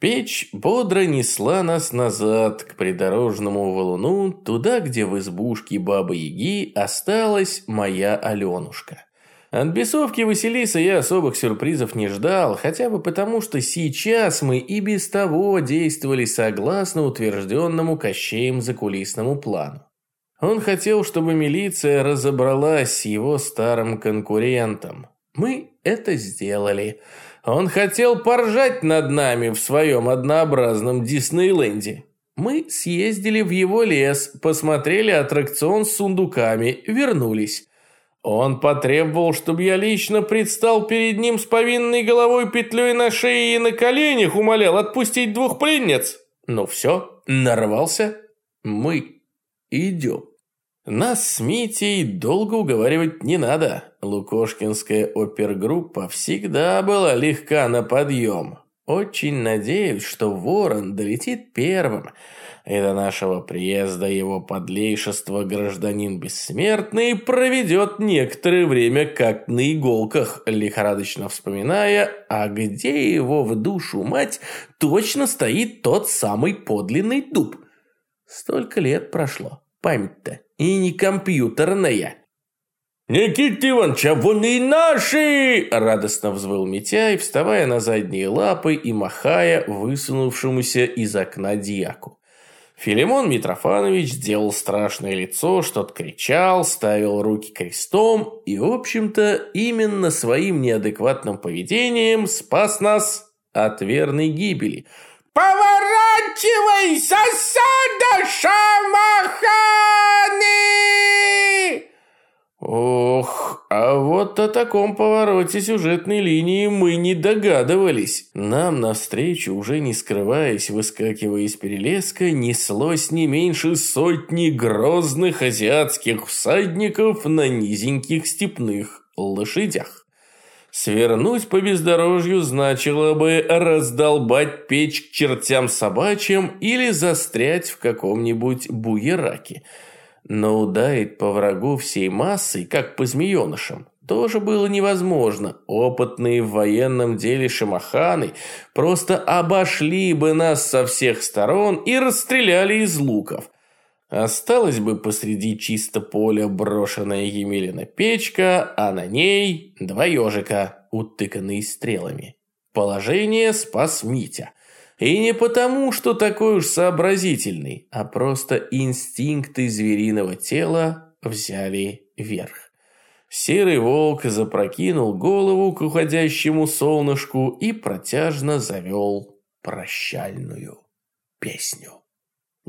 Печь бодро несла нас назад, к придорожному валуну, туда, где в избушке Бабы-Яги осталась моя Аленушка. От бесовки Василисы я особых сюрпризов не ждал, хотя бы потому, что сейчас мы и без того действовали согласно утвержденному Кощеем закулисному плану. Он хотел, чтобы милиция разобралась с его старым конкурентом. Мы это сделали – он хотел поржать над нами в своем однообразном Диснейленде. Мы съездили в его лес, посмотрели аттракцион с сундуками, вернулись. Он потребовал, чтобы я лично предстал перед ним с повинной головой петлей на шее и на коленях, умолял отпустить двух пленниц. Ну все, нарвался. Мы идем. Нас с Митей долго уговаривать не надо. Лукошкинская опергруппа всегда была легка на подъем. Очень надеюсь, что Ворон долетит первым, и до нашего приезда его подлейшество гражданин бессмертный проведет некоторое время как на иголках, лихорадочно вспоминая, а где его в душу мать точно стоит тот самый подлинный дуб. Столько лет прошло, память-то и не компьютерная. «Никита Иванович, а вон и наши!» – радостно взвыл Митяй, вставая на задние лапы и махая высунувшемуся из окна дьяку. Филимон Митрофанович сделал страшное лицо, что-то кричал, ставил руки крестом и, в общем-то, именно своим неадекватным поведением спас нас от верной гибели – «Поворачивай, засада, шамаханы!» Ох, а вот о таком повороте сюжетной линии мы не догадывались. Нам навстречу, уже не скрываясь, выскакивая из перелеска, неслось не меньше сотни грозных азиатских всадников на низеньких степных лошадях. Свернуть по бездорожью значило бы раздолбать печь к чертям собачьим или застрять в каком-нибудь буераке. Но ударить по врагу всей массой, как по змеенышам, тоже было невозможно. Опытные в военном деле шамаханы просто обошли бы нас со всех сторон и расстреляли из луков. Осталась бы посреди чисто поля брошенная Емелина печка, а на ней два ежика, утыканные стрелами. Положение спас Митя. И не потому, что такой уж сообразительный, а просто инстинкты звериного тела взяли верх. Серый волк запрокинул голову к уходящему солнышку и протяжно завел прощальную песню.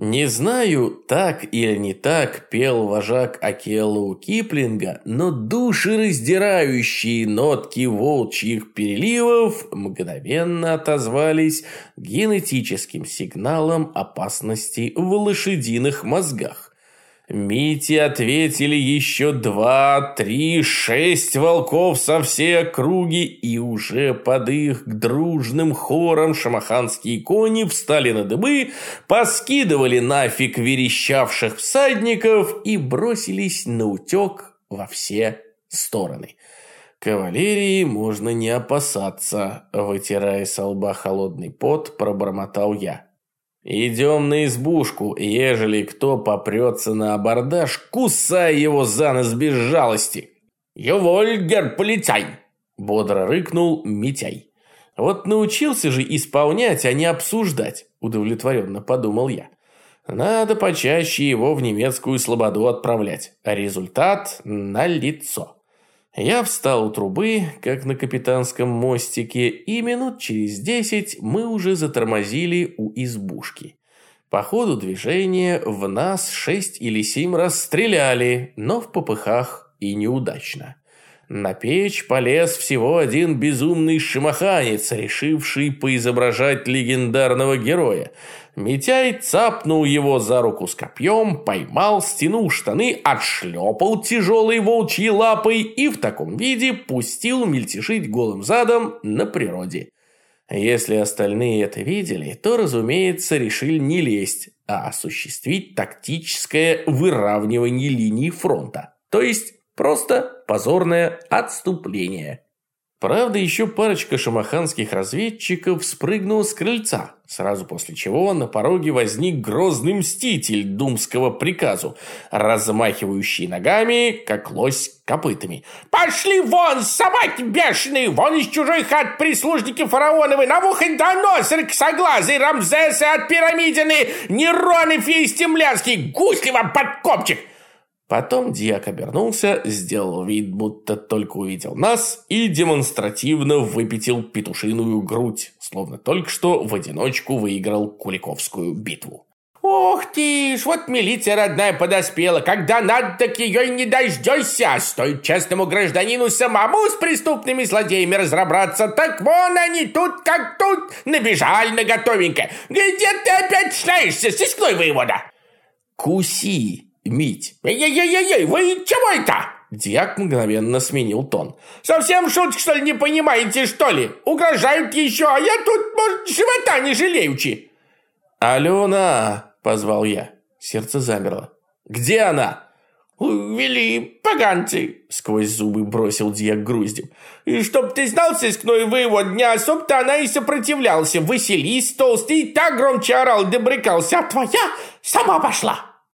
Не знаю, так или не так пел вожак Акелу Киплинга, но душераздирающие нотки волчьих переливов мгновенно отозвались генетическим сигналом опасности в лошадиных мозгах. Мите ответили еще два, три, шесть волков со всей округи, и уже под их дружным хором шамаханские кони встали на дыбы, поскидывали нафиг верещавших всадников и бросились на утек во все стороны. Кавалерии можно не опасаться, вытирая со лба холодный пот, пробормотал я. «Идем на избушку, ежели кто попрется на абордаж, кусай его за нос без жалости!» «Евольгер, полицай!» – бодро рыкнул Митяй. «Вот научился же исполнять, а не обсуждать», – удовлетворенно подумал я. «Надо почаще его в немецкую слободу отправлять, а результат налицо». Я встал у трубы, как на капитанском мостике, и минут через десять мы уже затормозили у избушки. По ходу движения в нас шесть или семь раз стреляли, но в попыхах и неудачно. На печь полез всего один безумный шимаханец, решивший поизображать легендарного героя. Митяй цапнул его за руку с копьем, поймал, стянул штаны, отшлепал тяжелой волчьей лапой и в таком виде пустил мельтешить голым задом на природе. Если остальные это видели, то, разумеется, решили не лезть, а осуществить тактическое выравнивание линии фронта. То есть Просто позорное отступление. Правда, еще парочка шамаханских разведчиков спрыгнула с крыльца, сразу после чего на пороге возник грозный мститель думского приказу, размахивающий ногами, как лось копытами. «Пошли вон, собаки бешеные! Вон из чужой хат прислужники фараоновы, Навуходоносор, косоглазый, Рамзесы от пирамидины, Нероны феестемлянский, гусь ли вам под копчик!» Потом дьяк обернулся, сделал вид, будто только увидел нас, и демонстративно выпятил петушиную грудь, словно только что в одиночку выиграл Куликовскую битву. «Ох ты ж, вот милиция родная подоспела. Когда надо, так ее не дождешься. Стоит честному гражданину самому с преступными злодеями разобраться. Так вон они тут как тут набежали на готовенькое. Где ты опять шляешься, сыскной воевода?» «Куси!» Мить. «Эй-ей-ей-ей, вы чего это?» Дьяк мгновенно сменил тон. «Совсем шутки, что ли, не понимаете, что ли? Угрожают еще, а я тут, может, живота не жалеючи!» «Алена!» – позвал я. Сердце замерло. «Где она?» «Увели поганцы!» – сквозь зубы бросил дьяк груздем. «И чтоб ты знал, сыскной воевод, не особо-то она и сопротивлялся. Василис толстый так громче орал, добрыкался, а твоя сама пошла!»